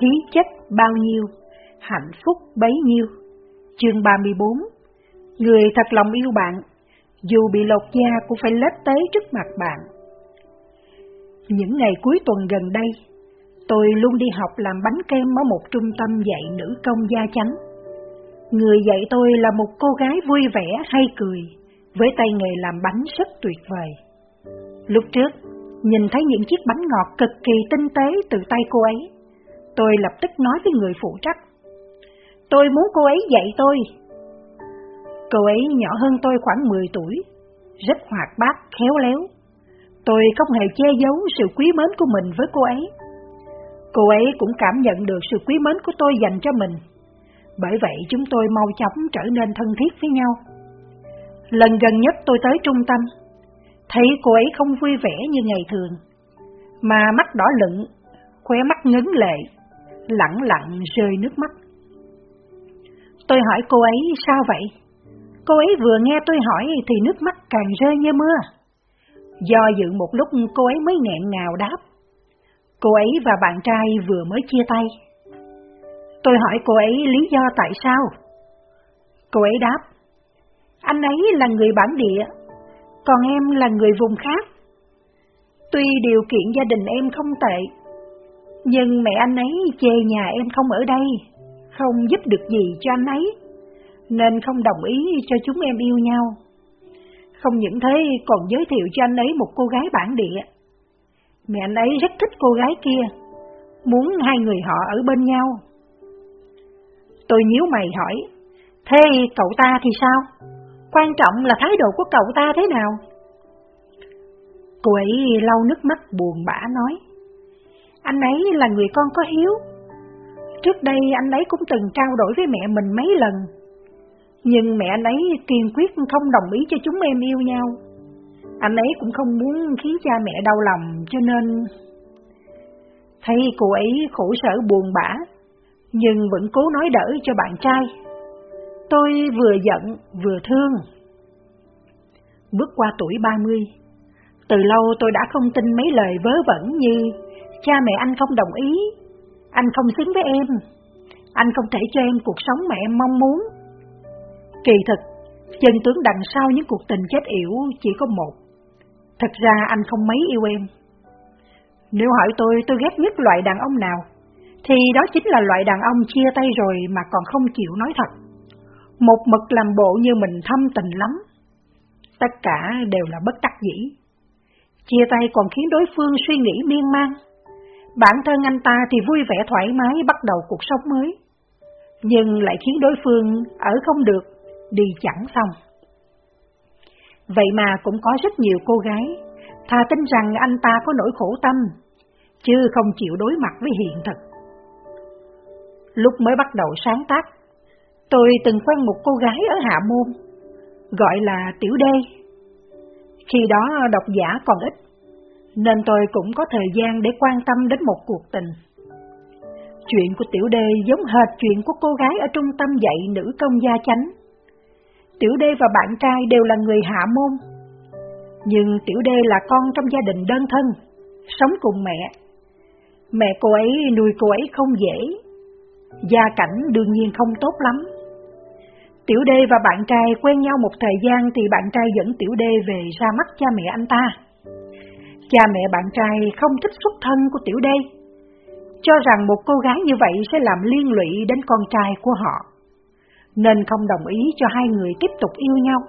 khí chất bao nhiêu, hạnh phúc bấy nhiêu. Chương 34 Người thật lòng yêu bạn, dù bị lột da cũng phải lết tế trước mặt bạn. Những ngày cuối tuần gần đây, tôi luôn đi học làm bánh kem ở một trung tâm dạy nữ công da trắng Người dạy tôi là một cô gái vui vẻ hay cười, với tay nghề làm bánh rất tuyệt vời. Lúc trước, nhìn thấy những chiếc bánh ngọt cực kỳ tinh tế từ tay cô ấy, tôi lập tức nói với người phụ trách. Tôi muốn cô ấy dạy tôi. Cô ấy nhỏ hơn tôi khoảng 10 tuổi, rất hoạt bát, khéo léo. Tôi không hề che giấu sự quý mến của mình với cô ấy. Cô ấy cũng cảm nhận được sự quý mến của tôi dành cho mình. Bởi vậy chúng tôi mau chóng trở nên thân thiết với nhau. Lần gần nhất tôi tới trung tâm, thấy cô ấy không vui vẻ như ngày thường, mà mắt đỏ lựng, khóe mắt ngấn lệ, lặng lặng rơi nước mắt. Tôi hỏi cô ấy sao vậy? Cô ấy vừa nghe tôi hỏi thì nước mắt càng rơi như mưa. Do dự một lúc cô ấy mới nghẹn ngào đáp. Cô ấy và bạn trai vừa mới chia tay. Tôi hỏi cô ấy lý do tại sao? Cô ấy đáp, anh ấy là người bản địa, còn em là người vùng khác. Tuy điều kiện gia đình em không tệ, nhưng mẹ anh ấy chê nhà em không ở đây, không giúp được gì cho anh ấy, nên không đồng ý cho chúng em yêu nhau. Không những thế còn giới thiệu cho anh ấy một cô gái bản địa. Mẹ anh ấy rất thích cô gái kia, muốn hai người họ ở bên nhau. Tôi nhíu mày hỏi, thế cậu ta thì sao? Quan trọng là thái độ của cậu ta thế nào? Cô ấy lau nước mắt buồn bã nói, anh ấy là người con có hiếu. Trước đây anh ấy cũng từng trao đổi với mẹ mình mấy lần, nhưng mẹ anh ấy kiên quyết không đồng ý cho chúng em yêu nhau. Anh ấy cũng không muốn khiến cha mẹ đau lòng cho nên... Thấy cô ấy khổ sở buồn bã, nhưng vẫn cố nói đỡ cho bạn trai. Tôi vừa giận vừa thương. Bước qua tuổi 30, từ lâu tôi đã không tin mấy lời vớ vẩn như cha mẹ anh không đồng ý, anh không xứng với em, anh không thể cho em cuộc sống mà em mong muốn. Kỳ thực, chân tướng đằng sau những cuộc tình chết yểu chỉ có một. Thật ra anh không mấy yêu em. Nếu hỏi tôi tôi ghét nhất loại đàn ông nào, thì đó chính là loại đàn ông chia tay rồi mà còn không chịu nói thật. Một mực làm bộ như mình thâm tình lắm. Tất cả đều là bất đắc dĩ. Chia tay còn khiến đối phương suy nghĩ miên man. Bản thân anh ta thì vui vẻ thoải mái bắt đầu cuộc sống mới. Nhưng lại khiến đối phương ở không được, đi chẳng xong. Vậy mà cũng có rất nhiều cô gái, thà tin rằng anh ta có nỗi khổ tâm, chứ không chịu đối mặt với hiện thực. Lúc mới bắt đầu sáng tác, tôi từng quen một cô gái ở Hạ Môn, gọi là Tiểu Đê. Khi đó độc giả còn ít, nên tôi cũng có thời gian để quan tâm đến một cuộc tình. Chuyện của Tiểu Đê giống hệt chuyện của cô gái ở trung tâm dạy nữ công gia chánh. Tiểu Đê và bạn trai đều là người hạ môn. Nhưng Tiểu Đê là con trong gia đình đơn thân, sống cùng mẹ. Mẹ cô ấy nuôi cô ấy không dễ, gia cảnh đương nhiên không tốt lắm. Tiểu Đê và bạn trai quen nhau một thời gian thì bạn trai dẫn Tiểu Đê về ra mắt cha mẹ anh ta. Cha mẹ bạn trai không thích xuất thân của Tiểu Đê, cho rằng một cô gái như vậy sẽ làm liên lụy đến con trai của họ, nên không đồng ý cho hai người tiếp tục yêu nhau.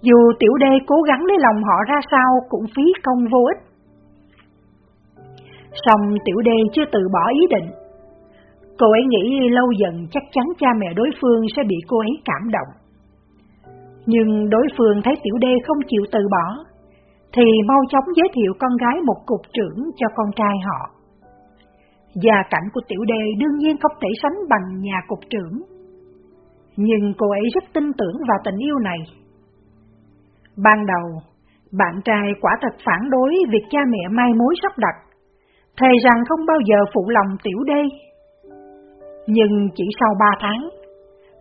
Dù Tiểu Đê cố gắng lấy lòng họ ra sao cũng phí công vô ích. Xong Tiểu Đê chưa từ bỏ ý định. Cô ấy nghĩ lâu dần chắc chắn cha mẹ đối phương sẽ bị cô ấy cảm động. Nhưng đối phương thấy Tiểu Đê không chịu từ bỏ, thì mau chóng giới thiệu con gái một cục trưởng cho con trai họ. Gia cảnh của tiểu Đề đương nhiên không thể sánh bằng nhà cục trưởng, nhưng cô ấy rất tin tưởng vào tình yêu này. Ban đầu, bạn trai quả thật phản đối việc cha mẹ mai mối sắp đặt, thề rằng không bao giờ phụ lòng tiểu đê. Nhưng chỉ sau ba tháng,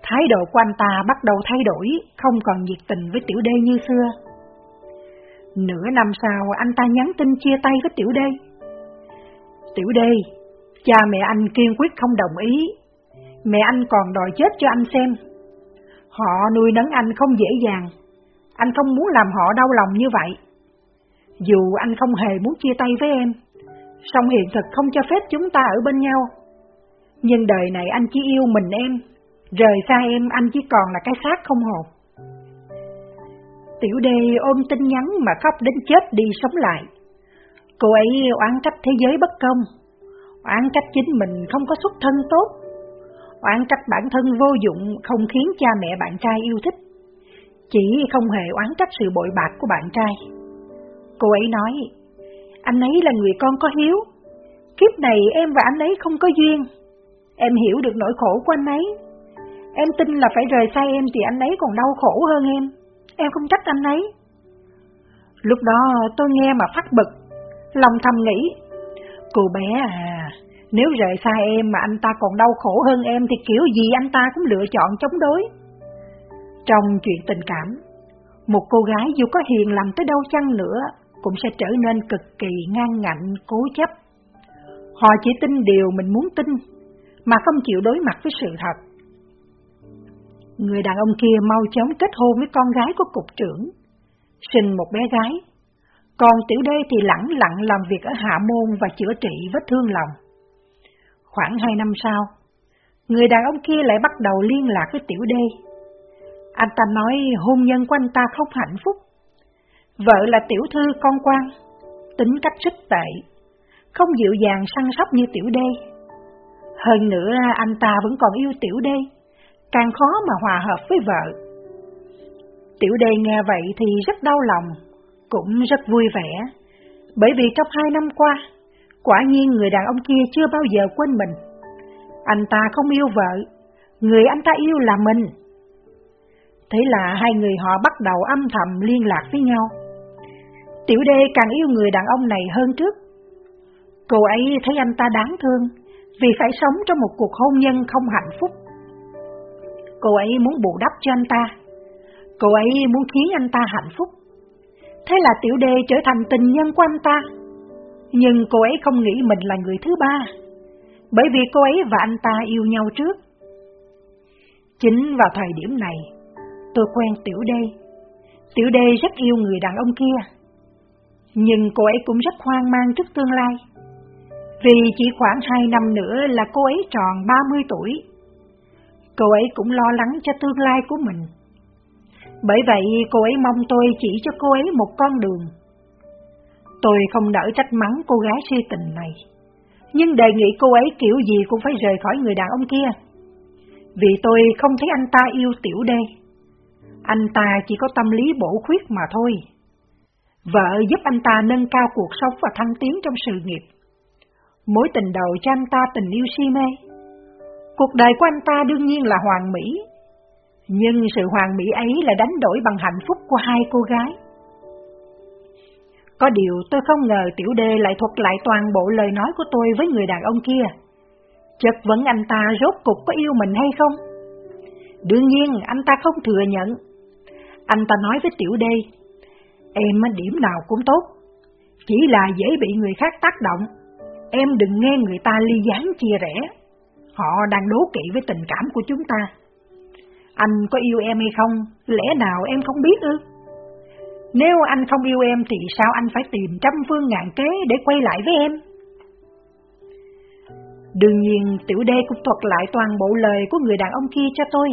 thái độ của anh ta bắt đầu thay đổi, không còn nhiệt tình với tiểu đê như xưa. Nửa năm sau anh ta nhắn tin chia tay với Tiểu Đê. Tiểu Đê, Cha mẹ anh kiên quyết không đồng ý, mẹ anh còn đòi chết cho anh xem. Họ nuôi nấng anh không dễ dàng, anh không muốn làm họ đau lòng như vậy. Dù anh không hề muốn chia tay với em, song hiện thực không cho phép chúng ta ở bên nhau. Nhưng đời này anh chỉ yêu mình em, rời xa em anh chỉ còn là cái xác không hồn. Tiểu đê ôm tin nhắn mà khóc đến chết đi sống lại. Cô ấy oán trách thế giới bất công, oán trách chính mình không có xuất thân tốt, oán trách bản thân vô dụng không khiến cha mẹ bạn trai yêu thích, chỉ không hề oán trách sự bội bạc của bạn trai. Cô ấy nói, anh ấy là người con có hiếu, kiếp này em và anh ấy không có duyên, em hiểu được nỗi khổ của anh ấy, em tin là phải rời xa em thì anh ấy còn đau khổ hơn em em không trách anh ấy. Lúc đó tôi nghe mà phát bực, lòng thầm nghĩ, cô bé à, nếu rời xa em mà anh ta còn đau khổ hơn em thì kiểu gì anh ta cũng lựa chọn chống đối. Trong chuyện tình cảm, một cô gái dù có hiền lành tới đâu chăng nữa cũng sẽ trở nên cực kỳ ngang ngạnh, cố chấp. Họ chỉ tin điều mình muốn tin, mà không chịu đối mặt với sự thật. Người đàn ông kia mau chóng kết hôn với con gái của cục trưởng, sinh một bé gái. Còn tiểu đê thì lẳng lặng làm việc ở hạ môn và chữa trị vết thương lòng. Khoảng hai năm sau, người đàn ông kia lại bắt đầu liên lạc với tiểu đê. Anh ta nói hôn nhân của anh ta không hạnh phúc. Vợ là tiểu thư con quan, tính cách rất tệ, không dịu dàng săn sóc như tiểu đê. Hơn nữa anh ta vẫn còn yêu tiểu đê càng khó mà hòa hợp với vợ. Tiểu đề nghe vậy thì rất đau lòng, cũng rất vui vẻ, bởi vì trong hai năm qua, quả nhiên người đàn ông kia chưa bao giờ quên mình. Anh ta không yêu vợ, người anh ta yêu là mình. Thế là hai người họ bắt đầu âm thầm liên lạc với nhau. Tiểu đê càng yêu người đàn ông này hơn trước. Cô ấy thấy anh ta đáng thương vì phải sống trong một cuộc hôn nhân không hạnh phúc cô ấy muốn bù đắp cho anh ta. Cô ấy muốn khiến anh ta hạnh phúc. Thế là tiểu đê trở thành tình nhân của anh ta. Nhưng cô ấy không nghĩ mình là người thứ ba, bởi vì cô ấy và anh ta yêu nhau trước. Chính vào thời điểm này, tôi quen tiểu đê. Tiểu đê rất yêu người đàn ông kia. Nhưng cô ấy cũng rất hoang mang trước tương lai. Vì chỉ khoảng hai năm nữa là cô ấy tròn 30 tuổi cô ấy cũng lo lắng cho tương lai của mình. Bởi vậy cô ấy mong tôi chỉ cho cô ấy một con đường. Tôi không nỡ trách mắng cô gái suy tình này, nhưng đề nghị cô ấy kiểu gì cũng phải rời khỏi người đàn ông kia. Vì tôi không thấy anh ta yêu tiểu đê. Anh ta chỉ có tâm lý bổ khuyết mà thôi. Vợ giúp anh ta nâng cao cuộc sống và thăng tiến trong sự nghiệp. Mối tình đầu cho anh ta tình yêu si mê Cuộc đời của anh ta đương nhiên là hoàn mỹ, nhưng sự hoàn mỹ ấy là đánh đổi bằng hạnh phúc của hai cô gái. Có điều tôi không ngờ tiểu đê lại thuật lại toàn bộ lời nói của tôi với người đàn ông kia. Chất vấn anh ta rốt cục có yêu mình hay không? Đương nhiên anh ta không thừa nhận. Anh ta nói với tiểu đê, em điểm nào cũng tốt, chỉ là dễ bị người khác tác động. Em đừng nghe người ta ly gián chia rẽ. Họ đang đố kỵ với tình cảm của chúng ta. Anh có yêu em hay không, lẽ nào em không biết ư? Nếu anh không yêu em thì sao anh phải tìm trăm phương ngàn kế để quay lại với em? Đương nhiên tiểu đê cũng thuật lại toàn bộ lời của người đàn ông kia cho tôi.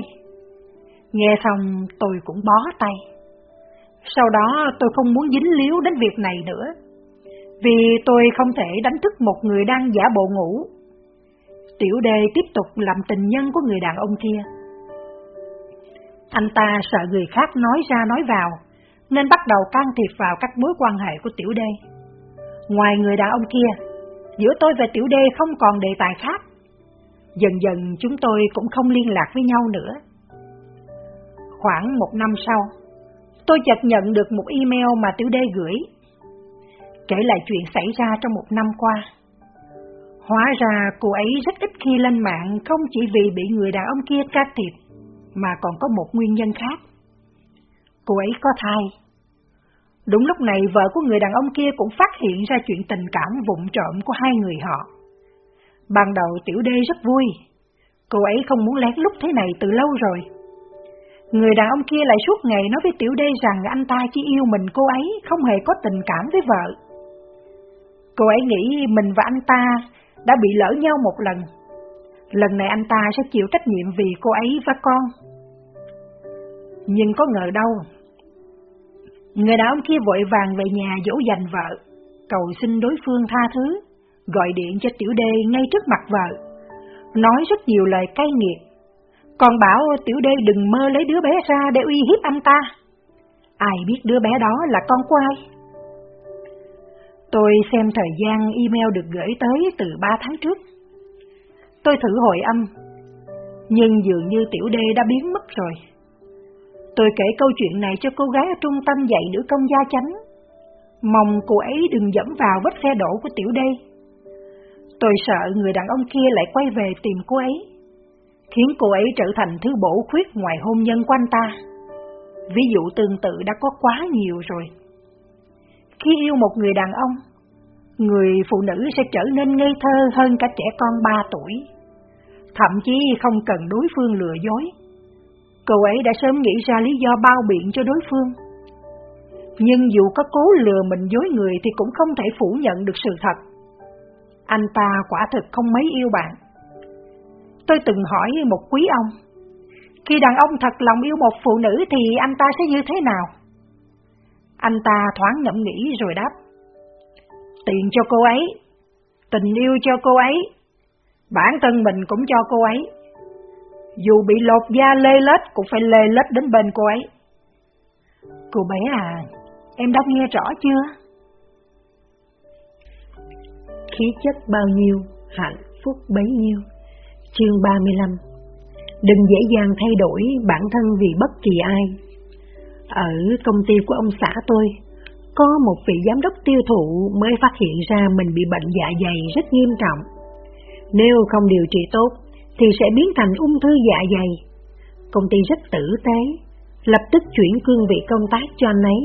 Nghe xong tôi cũng bó tay. Sau đó tôi không muốn dính líu đến việc này nữa. Vì tôi không thể đánh thức một người đang giả bộ ngủ Tiểu đề tiếp tục làm tình nhân của người đàn ông kia. Anh ta sợ người khác nói ra nói vào, nên bắt đầu can thiệp vào các mối quan hệ của tiểu đê. Ngoài người đàn ông kia, giữa tôi và tiểu đê không còn đề tài khác. Dần dần chúng tôi cũng không liên lạc với nhau nữa. Khoảng một năm sau, tôi chợt nhận được một email mà tiểu đê gửi, kể lại chuyện xảy ra trong một năm qua. Hóa ra cô ấy rất ít khi lên mạng không chỉ vì bị người đàn ông kia ca thiệp, mà còn có một nguyên nhân khác. Cô ấy có thai. Đúng lúc này vợ của người đàn ông kia cũng phát hiện ra chuyện tình cảm vụng trộm của hai người họ. Ban đầu tiểu đê rất vui, cô ấy không muốn lén lúc thế này từ lâu rồi. Người đàn ông kia lại suốt ngày nói với tiểu đê rằng anh ta chỉ yêu mình cô ấy, không hề có tình cảm với vợ. Cô ấy nghĩ mình và anh ta đã bị lỡ nhau một lần. Lần này anh ta sẽ chịu trách nhiệm vì cô ấy và con. Nhưng có ngờ đâu, người đàn ông kia vội vàng về nhà dỗ dành vợ, cầu xin đối phương tha thứ, gọi điện cho tiểu đê ngay trước mặt vợ, nói rất nhiều lời cay nghiệt, còn bảo tiểu đê đừng mơ lấy đứa bé ra để uy hiếp anh ta. Ai biết đứa bé đó là con của ai? Tôi xem thời gian email được gửi tới từ 3 tháng trước. Tôi thử hồi âm, nhưng dường như tiểu đê đã biến mất rồi. Tôi kể câu chuyện này cho cô gái ở trung tâm dạy nữ công gia chánh, mong cô ấy đừng dẫm vào vết xe đổ của tiểu đê. Tôi sợ người đàn ông kia lại quay về tìm cô ấy, khiến cô ấy trở thành thứ bổ khuyết ngoài hôn nhân của anh ta. Ví dụ tương tự đã có quá nhiều rồi. Khi yêu một người đàn ông, người phụ nữ sẽ trở nên ngây thơ hơn cả trẻ con 3 tuổi. Thậm chí không cần đối phương lừa dối. Cô ấy đã sớm nghĩ ra lý do bao biện cho đối phương. Nhưng dù có cố lừa mình dối người thì cũng không thể phủ nhận được sự thật. Anh ta quả thực không mấy yêu bạn. Tôi từng hỏi một quý ông, khi đàn ông thật lòng yêu một phụ nữ thì anh ta sẽ như thế nào? Anh ta thoáng ngẫm nghĩ rồi đáp. Tiền cho cô ấy, tình yêu cho cô ấy, bản thân mình cũng cho cô ấy. Dù bị lột da lê lết cũng phải lê lết đến bên cô ấy. Cô bé à, em đã nghe rõ chưa? Khí chất bao nhiêu, hạnh phúc bấy nhiêu. Chương 35 Đừng dễ dàng thay đổi bản thân vì bất kỳ ai, ở công ty của ông xã tôi, có một vị giám đốc tiêu thụ mới phát hiện ra mình bị bệnh dạ dày rất nghiêm trọng. Nếu không điều trị tốt, thì sẽ biến thành ung thư dạ dày. Công ty rất tử tế, lập tức chuyển cương vị công tác cho anh ấy,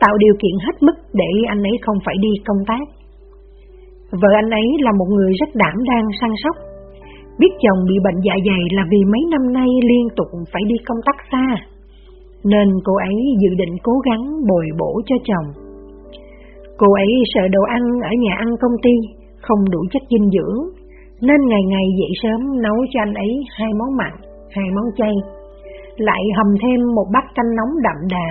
tạo điều kiện hết mức để anh ấy không phải đi công tác. Vợ anh ấy là một người rất đảm đang săn sóc. Biết chồng bị bệnh dạ dày là vì mấy năm nay liên tục phải đi công tác xa nên cô ấy dự định cố gắng bồi bổ cho chồng. Cô ấy sợ đồ ăn ở nhà ăn công ty không đủ chất dinh dưỡng, nên ngày ngày dậy sớm nấu cho anh ấy hai món mặn, hai món chay, lại hầm thêm một bát canh nóng đậm đà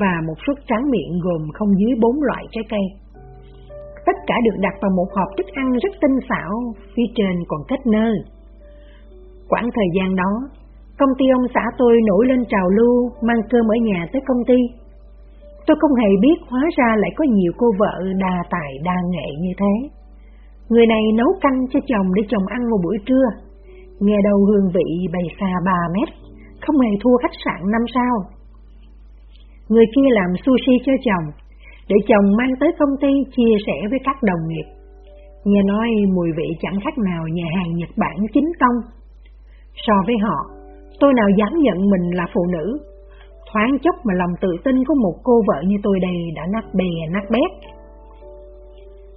và một suất tráng miệng gồm không dưới bốn loại trái cây. Tất cả được đặt vào một hộp thức ăn rất tinh xảo, phía trên còn kết nơ. Quãng thời gian đó, Công ty ông xã tôi nổi lên trào lưu mang cơm ở nhà tới công ty. Tôi không hề biết hóa ra lại có nhiều cô vợ đa tài đa nghệ như thế. Người này nấu canh cho chồng để chồng ăn một buổi trưa. Nghe đầu hương vị bày xa 3 mét, không hề thua khách sạn 5 sao. Người kia làm sushi cho chồng, để chồng mang tới công ty chia sẻ với các đồng nghiệp. Nghe nói mùi vị chẳng khác nào nhà hàng Nhật Bản chính tông. So với họ, Tôi nào dám nhận mình là phụ nữ, thoáng chốc mà lòng tự tin của một cô vợ như tôi đây đã nát bè nát bét.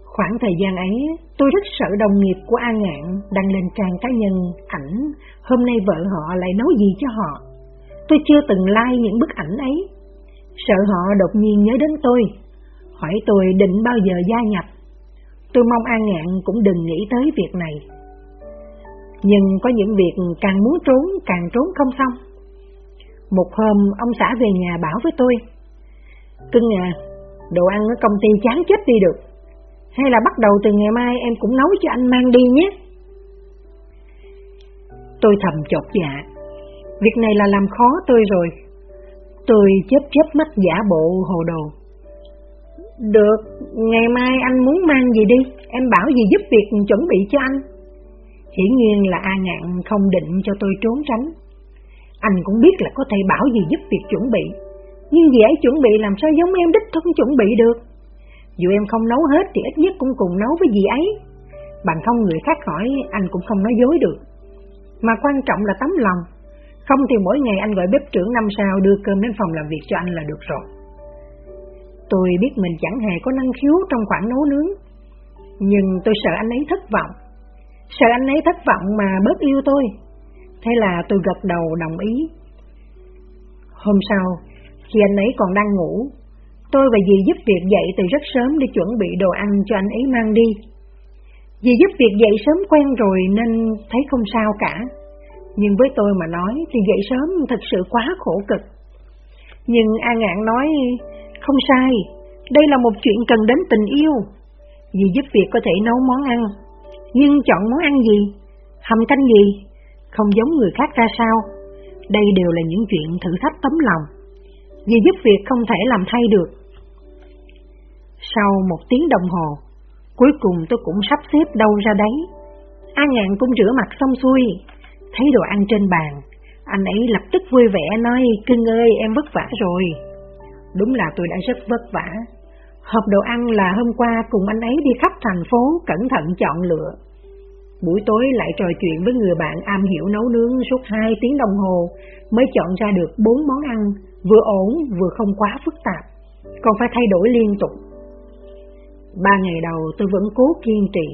Khoảng thời gian ấy, tôi rất sợ đồng nghiệp của A Ngạn đăng lên trang cá nhân ảnh, hôm nay vợ họ lại nấu gì cho họ. Tôi chưa từng like những bức ảnh ấy. Sợ họ đột nhiên nhớ đến tôi, hỏi tôi định bao giờ gia nhập. Tôi mong A Ngạn cũng đừng nghĩ tới việc này. Nhưng có những việc càng muốn trốn càng trốn không xong. Một hôm ông xã về nhà bảo với tôi, Cưng à, đồ ăn ở công ty chán chết đi được. Hay là bắt đầu từ ngày mai em cũng nấu cho anh mang đi nhé. Tôi thầm chột dạ, việc này là làm khó tôi rồi. Tôi chớp chớp mắt giả bộ hồ đồ. Được, ngày mai anh muốn mang gì đi, em bảo gì giúp việc chuẩn bị cho anh. Chỉ nguyên là A Ngạn không định cho tôi trốn tránh. Anh cũng biết là có thể bảo gì giúp việc chuẩn bị, nhưng gì ấy chuẩn bị làm sao giống em đích thân chuẩn bị được. Dù em không nấu hết thì ít nhất cũng cùng nấu với gì ấy. Bằng không người khác hỏi anh cũng không nói dối được. Mà quan trọng là tấm lòng. Không thì mỗi ngày anh gọi bếp trưởng năm sao đưa cơm đến phòng làm việc cho anh là được rồi. Tôi biết mình chẳng hề có năng khiếu trong khoản nấu nướng, nhưng tôi sợ anh ấy thất vọng Sợ anh ấy thất vọng mà bớt yêu tôi. Thế là tôi gật đầu đồng ý. Hôm sau, khi anh ấy còn đang ngủ, tôi và dì giúp việc dậy từ rất sớm để chuẩn bị đồ ăn cho anh ấy mang đi. Dì giúp việc dậy sớm quen rồi nên thấy không sao cả. Nhưng với tôi mà nói thì dậy sớm thật sự quá khổ cực. Nhưng A Ngạn nói, không sai, đây là một chuyện cần đến tình yêu. Dì giúp việc có thể nấu món ăn, nhưng chọn món ăn gì, hầm canh gì, không giống người khác ra sao. Đây đều là những chuyện thử thách tấm lòng. vì giúp việc không thể làm thay được. Sau một tiếng đồng hồ, cuối cùng tôi cũng sắp xếp đâu ra đấy. A Ngạn cũng rửa mặt xong xuôi, thấy đồ ăn trên bàn, anh ấy lập tức vui vẻ nói, cưng ơi em vất vả rồi. Đúng là tôi đã rất vất vả. Hộp đồ ăn là hôm qua cùng anh ấy đi khắp thành phố cẩn thận chọn lựa. Buổi tối lại trò chuyện với người bạn am hiểu nấu nướng suốt 2 tiếng đồng hồ mới chọn ra được 4 món ăn vừa ổn vừa không quá phức tạp, còn phải thay đổi liên tục. Ba ngày đầu tôi vẫn cố kiên trì,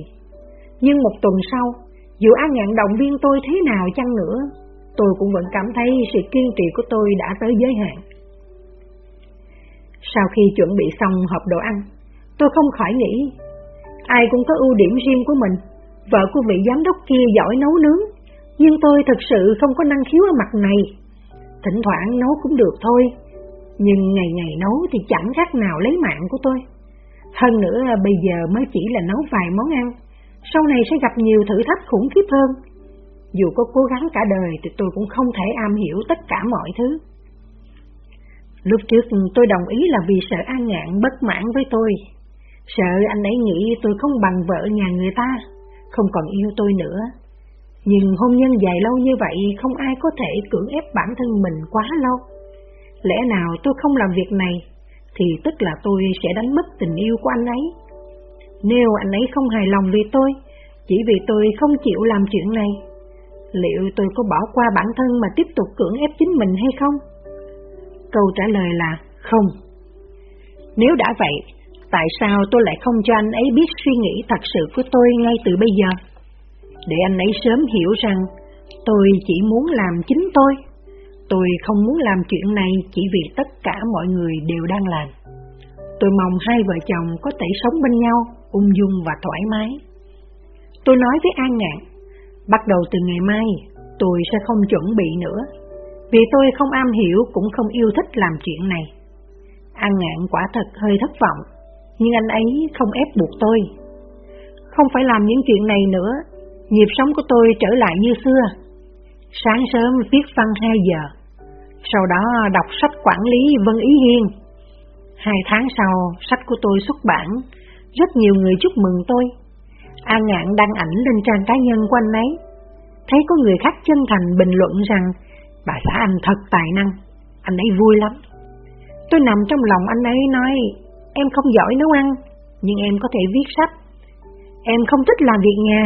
nhưng một tuần sau, dù An Ngạn động viên tôi thế nào chăng nữa, tôi cũng vẫn cảm thấy sự kiên trì của tôi đã tới giới hạn. Sau khi chuẩn bị xong hộp đồ ăn, tôi không khỏi nghĩ, ai cũng có ưu điểm riêng của mình, vợ của vị giám đốc kia giỏi nấu nướng, nhưng tôi thật sự không có năng khiếu ở mặt này. Thỉnh thoảng nấu cũng được thôi, nhưng ngày ngày nấu thì chẳng khác nào lấy mạng của tôi. Hơn nữa bây giờ mới chỉ là nấu vài món ăn, sau này sẽ gặp nhiều thử thách khủng khiếp hơn. Dù có cố gắng cả đời thì tôi cũng không thể am hiểu tất cả mọi thứ. Lúc trước tôi đồng ý là vì sợ An Ngạn bất mãn với tôi, sợ anh ấy nghĩ tôi không bằng vợ nhà người ta, không còn yêu tôi nữa. Nhưng hôn nhân dài lâu như vậy không ai có thể cưỡng ép bản thân mình quá lâu. Lẽ nào tôi không làm việc này, thì tức là tôi sẽ đánh mất tình yêu của anh ấy. Nếu anh ấy không hài lòng vì tôi, chỉ vì tôi không chịu làm chuyện này, liệu tôi có bỏ qua bản thân mà tiếp tục cưỡng ép chính mình hay không? Câu trả lời là không. Nếu đã vậy, tại sao tôi lại không cho anh ấy biết suy nghĩ thật sự của tôi ngay từ bây giờ? Để anh ấy sớm hiểu rằng tôi chỉ muốn làm chính tôi. Tôi không muốn làm chuyện này chỉ vì tất cả mọi người đều đang làm. Tôi mong hai vợ chồng có thể sống bên nhau, ung dung và thoải mái. Tôi nói với An Ngạn, bắt đầu từ ngày mai, tôi sẽ không chuẩn bị nữa vì tôi không am hiểu cũng không yêu thích làm chuyện này. An ngạn quả thật hơi thất vọng, nhưng anh ấy không ép buộc tôi. Không phải làm những chuyện này nữa, nhịp sống của tôi trở lại như xưa. Sáng sớm viết văn 2 giờ, sau đó đọc sách quản lý Vân Ý Hiên. Hai tháng sau, sách của tôi xuất bản, rất nhiều người chúc mừng tôi. An ngạn đăng ảnh lên trang cá nhân của anh ấy. Thấy có người khác chân thành bình luận rằng Bà xã anh thật tài năng, anh ấy vui lắm. Tôi nằm trong lòng anh ấy nói, em không giỏi nấu ăn, nhưng em có thể viết sách. Em không thích làm việc nhà,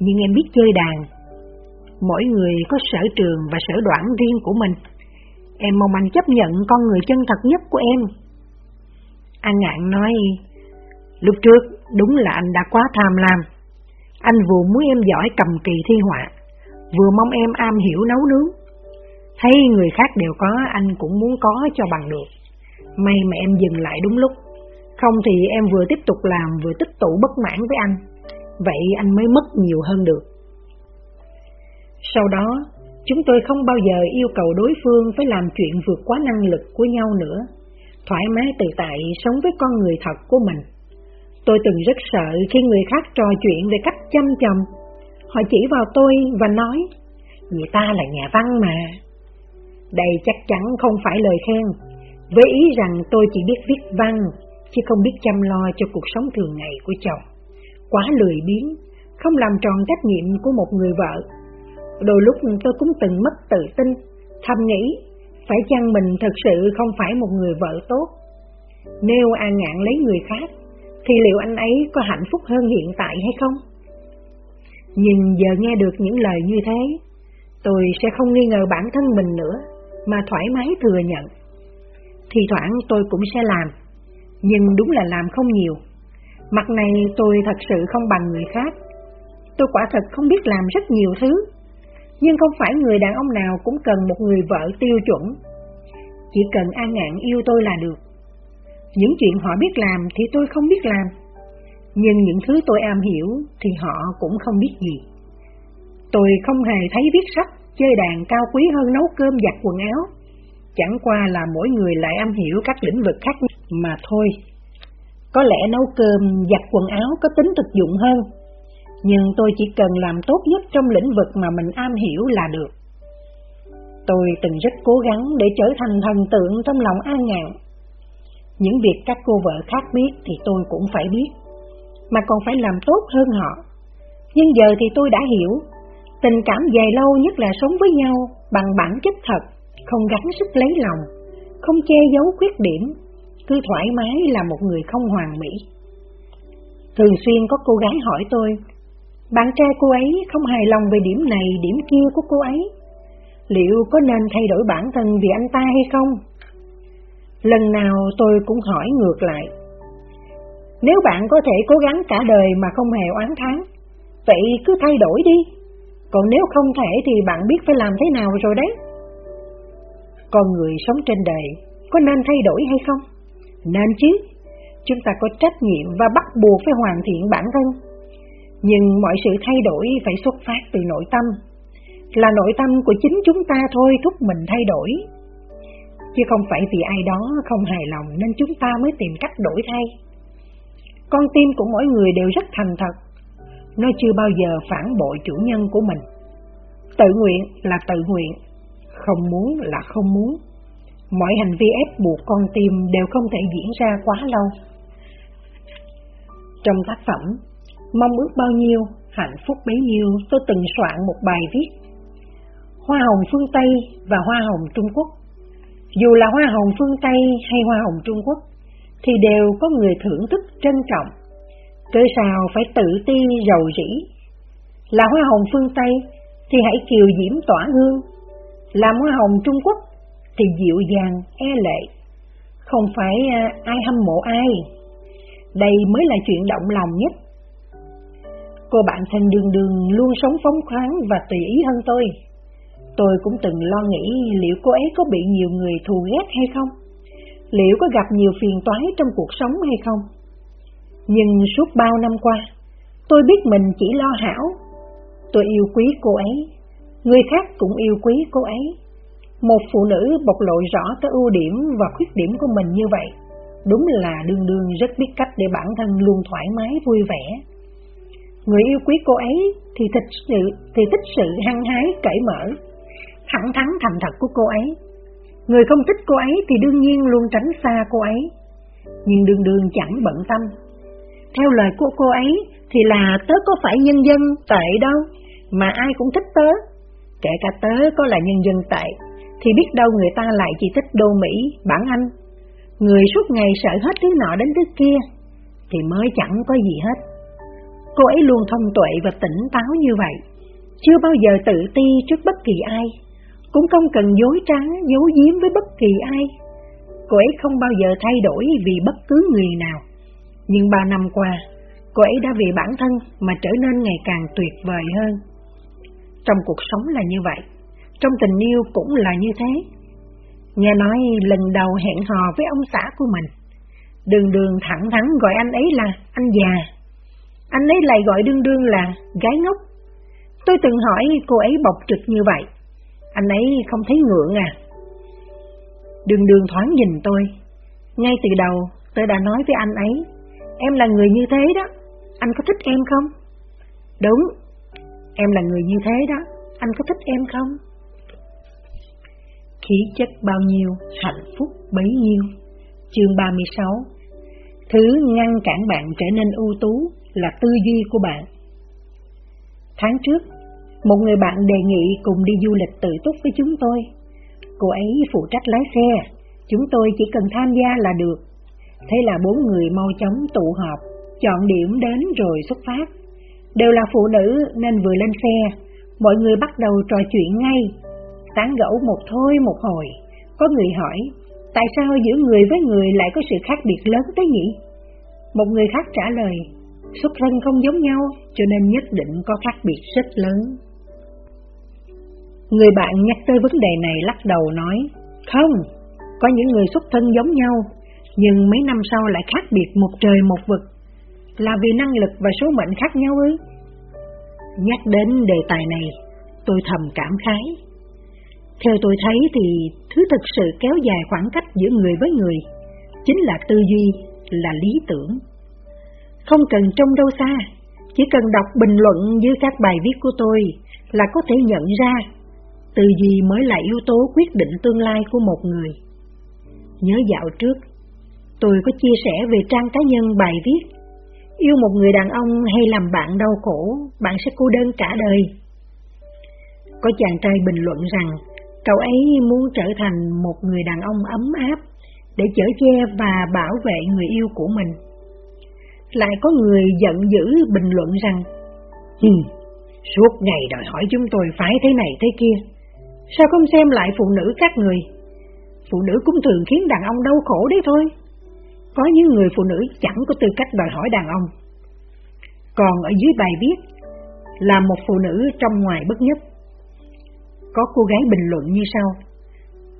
nhưng em biết chơi đàn. Mỗi người có sở trường và sở đoản riêng của mình. Em mong anh chấp nhận con người chân thật nhất của em. An ngạn nói, lúc trước đúng là anh đã quá tham lam. Anh vừa muốn em giỏi cầm kỳ thi họa, vừa mong em am hiểu nấu nướng. Thấy người khác đều có, anh cũng muốn có cho bằng được. May mà em dừng lại đúng lúc. Không thì em vừa tiếp tục làm vừa tích tụ bất mãn với anh. Vậy anh mới mất nhiều hơn được. Sau đó, chúng tôi không bao giờ yêu cầu đối phương phải làm chuyện vượt quá năng lực của nhau nữa. Thoải mái tự tại sống với con người thật của mình. Tôi từng rất sợ khi người khác trò chuyện về cách chăm chồng. Họ chỉ vào tôi và nói, người ta là nhà văn mà, đây chắc chắn không phải lời khen, với ý rằng tôi chỉ biết viết văn, chứ không biết chăm lo cho cuộc sống thường ngày của chồng. Quá lười biếng, không làm tròn trách nhiệm của một người vợ. Đôi lúc tôi cũng từng mất tự tin, thầm nghĩ, phải chăng mình thật sự không phải một người vợ tốt? Nếu an ngạn lấy người khác, thì liệu anh ấy có hạnh phúc hơn hiện tại hay không? Nhưng giờ nghe được những lời như thế, tôi sẽ không nghi ngờ bản thân mình nữa mà thoải mái thừa nhận. Thì thoảng tôi cũng sẽ làm, nhưng đúng là làm không nhiều. Mặt này tôi thật sự không bằng người khác. tôi quả thật không biết làm rất nhiều thứ, nhưng không phải người đàn ông nào cũng cần một người vợ tiêu chuẩn. Chỉ cần an ngạn yêu tôi là được. Những chuyện họ biết làm thì tôi không biết làm, nhưng những thứ tôi am hiểu thì họ cũng không biết gì. Tôi không hề thấy viết sách, chơi đàn cao quý hơn nấu cơm giặt quần áo. Chẳng qua là mỗi người lại am hiểu các lĩnh vực khác mà thôi. Có lẽ nấu cơm, giặt quần áo có tính thực dụng hơn, nhưng tôi chỉ cần làm tốt nhất trong lĩnh vực mà mình am hiểu là được. Tôi từng rất cố gắng để trở thành thần tượng trong lòng an ngạn. Những việc các cô vợ khác biết thì tôi cũng phải biết, mà còn phải làm tốt hơn họ. Nhưng giờ thì tôi đã hiểu, tình cảm dài lâu nhất là sống với nhau bằng bản chất thật, không gắn sức lấy lòng, không che giấu khuyết điểm, cứ thoải mái là một người không hoàn mỹ. Thường xuyên có cô gái hỏi tôi, bạn trai cô ấy không hài lòng về điểm này, điểm kia của cô ấy. Liệu có nên thay đổi bản thân vì anh ta hay không? Lần nào tôi cũng hỏi ngược lại. Nếu bạn có thể cố gắng cả đời mà không hề oán thán, vậy cứ thay đổi đi. Còn nếu không thể thì bạn biết phải làm thế nào rồi đấy. Con người sống trên đời có nên thay đổi hay không? Nên chứ. Chúng ta có trách nhiệm và bắt buộc phải hoàn thiện bản thân nhưng mọi sự thay đổi phải xuất phát từ nội tâm. Là nội tâm của chính chúng ta thôi thúc mình thay đổi. Chứ không phải vì ai đó không hài lòng nên chúng ta mới tìm cách đổi thay. Con tim của mỗi người đều rất thành thật. Nó chưa bao giờ phản bội chủ nhân của mình. Tự nguyện là tự nguyện, không muốn là không muốn. Mọi hành vi ép buộc con tim đều không thể diễn ra quá lâu. Trong tác phẩm Mong ước bao nhiêu, hạnh phúc bấy nhiêu, tôi từng soạn một bài viết. Hoa hồng phương Tây và hoa hồng Trung Quốc. Dù là hoa hồng phương Tây hay hoa hồng Trung Quốc, thì đều có người thưởng thức trân trọng. Cớ sao phải tự ti giàu rĩ. Là hoa hồng phương Tây thì hãy kiều diễm tỏa hương. Làm hoa hồng Trung Quốc thì dịu dàng, e lệ. Không phải à, ai hâm mộ ai. Đây mới là chuyện động lòng nhất Cô bạn thân đường đường luôn sống phóng khoáng và tùy ý hơn tôi. Tôi cũng từng lo nghĩ liệu cô ấy có bị nhiều người thù ghét hay không? Liệu có gặp nhiều phiền toái trong cuộc sống hay không? Nhưng suốt bao năm qua, tôi biết mình chỉ lo hảo. Tôi yêu quý cô ấy, người khác cũng yêu quý cô ấy. Một phụ nữ bộc lộ rõ các ưu điểm và khuyết điểm của mình như vậy, đúng là đương đương rất biết cách để bản thân luôn thoải mái vui vẻ. Người yêu quý cô ấy thì thích sự thì thích sự hăng hái cởi mở, thẳng thắn thành thật của cô ấy. Người không thích cô ấy thì đương nhiên luôn tránh xa cô ấy, nhưng đương đương chẳng bận tâm. Theo lời của cô ấy thì là tớ có phải nhân dân tệ đâu, mà ai cũng thích tớ. Kể cả tớ có là nhân dân tệ, thì biết đâu người ta lại chỉ thích đô Mỹ, bản Anh. Người suốt ngày sợ hết thứ nọ đến thứ kia, thì mới chẳng có gì hết. Cô ấy luôn thông tuệ và tỉnh táo như vậy, chưa bao giờ tự ti trước bất kỳ ai, cũng không cần dối trá, giấu giếm với bất kỳ ai. Cô ấy không bao giờ thay đổi vì bất cứ người nào. Nhưng ba năm qua, cô ấy đã vì bản thân mà trở nên ngày càng tuyệt vời hơn. Trong cuộc sống là như vậy, trong tình yêu cũng là như thế. Nghe nói lần đầu hẹn hò với ông xã của mình, đường đường thẳng thắn gọi anh ấy là anh già anh ấy lại gọi đương đương là gái ngốc. Tôi từng hỏi cô ấy bộc trực như vậy. Anh ấy không thấy ngượng à? Đường đường thoáng nhìn tôi. Ngay từ đầu tôi đã nói với anh ấy, em là người như thế đó, anh có thích em không? Đúng, em là người như thế đó, anh có thích em không? Khí chất bao nhiêu, hạnh phúc bấy nhiêu. Chương 36 Thứ ngăn cản bạn trở nên ưu tú là tư duy của bạn. Tháng trước, một người bạn đề nghị cùng đi du lịch tự túc với chúng tôi. Cô ấy phụ trách lái xe, chúng tôi chỉ cần tham gia là được. Thế là bốn người mau chóng tụ họp, chọn điểm đến rồi xuất phát. Đều là phụ nữ nên vừa lên xe, mọi người bắt đầu trò chuyện ngay. Tán gẫu một thôi một hồi, có người hỏi, tại sao giữa người với người lại có sự khác biệt lớn thế nhỉ? Một người khác trả lời, xuất thân không giống nhau, cho nên nhất định có khác biệt rất lớn. Người bạn nhắc tới vấn đề này lắc đầu nói, không, có những người xuất thân giống nhau, nhưng mấy năm sau lại khác biệt một trời một vực, là vì năng lực và số mệnh khác nhau ư? Nhắc đến đề tài này, tôi thầm cảm khái. Theo tôi thấy thì thứ thực sự kéo dài khoảng cách giữa người với người chính là tư duy, là lý tưởng. Không cần trông đâu xa, chỉ cần đọc bình luận dưới các bài viết của tôi là có thể nhận ra tư duy mới là yếu tố quyết định tương lai của một người. Nhớ dạo trước, tôi có chia sẻ về trang cá nhân bài viết Yêu một người đàn ông hay làm bạn đau khổ, bạn sẽ cô đơn cả đời. Có chàng trai bình luận rằng cậu ấy muốn trở thành một người đàn ông ấm áp để chở che và bảo vệ người yêu của mình. Lại có người giận dữ bình luận rằng Hừm, suốt ngày đòi hỏi chúng tôi phải thế này thế kia. Sao không xem lại phụ nữ các người? Phụ nữ cũng thường khiến đàn ông đau khổ đấy thôi. Có những người phụ nữ chẳng có tư cách đòi hỏi đàn ông. Còn ở dưới bài viết là một phụ nữ trong ngoài bất nhất. Có cô gái bình luận như sau.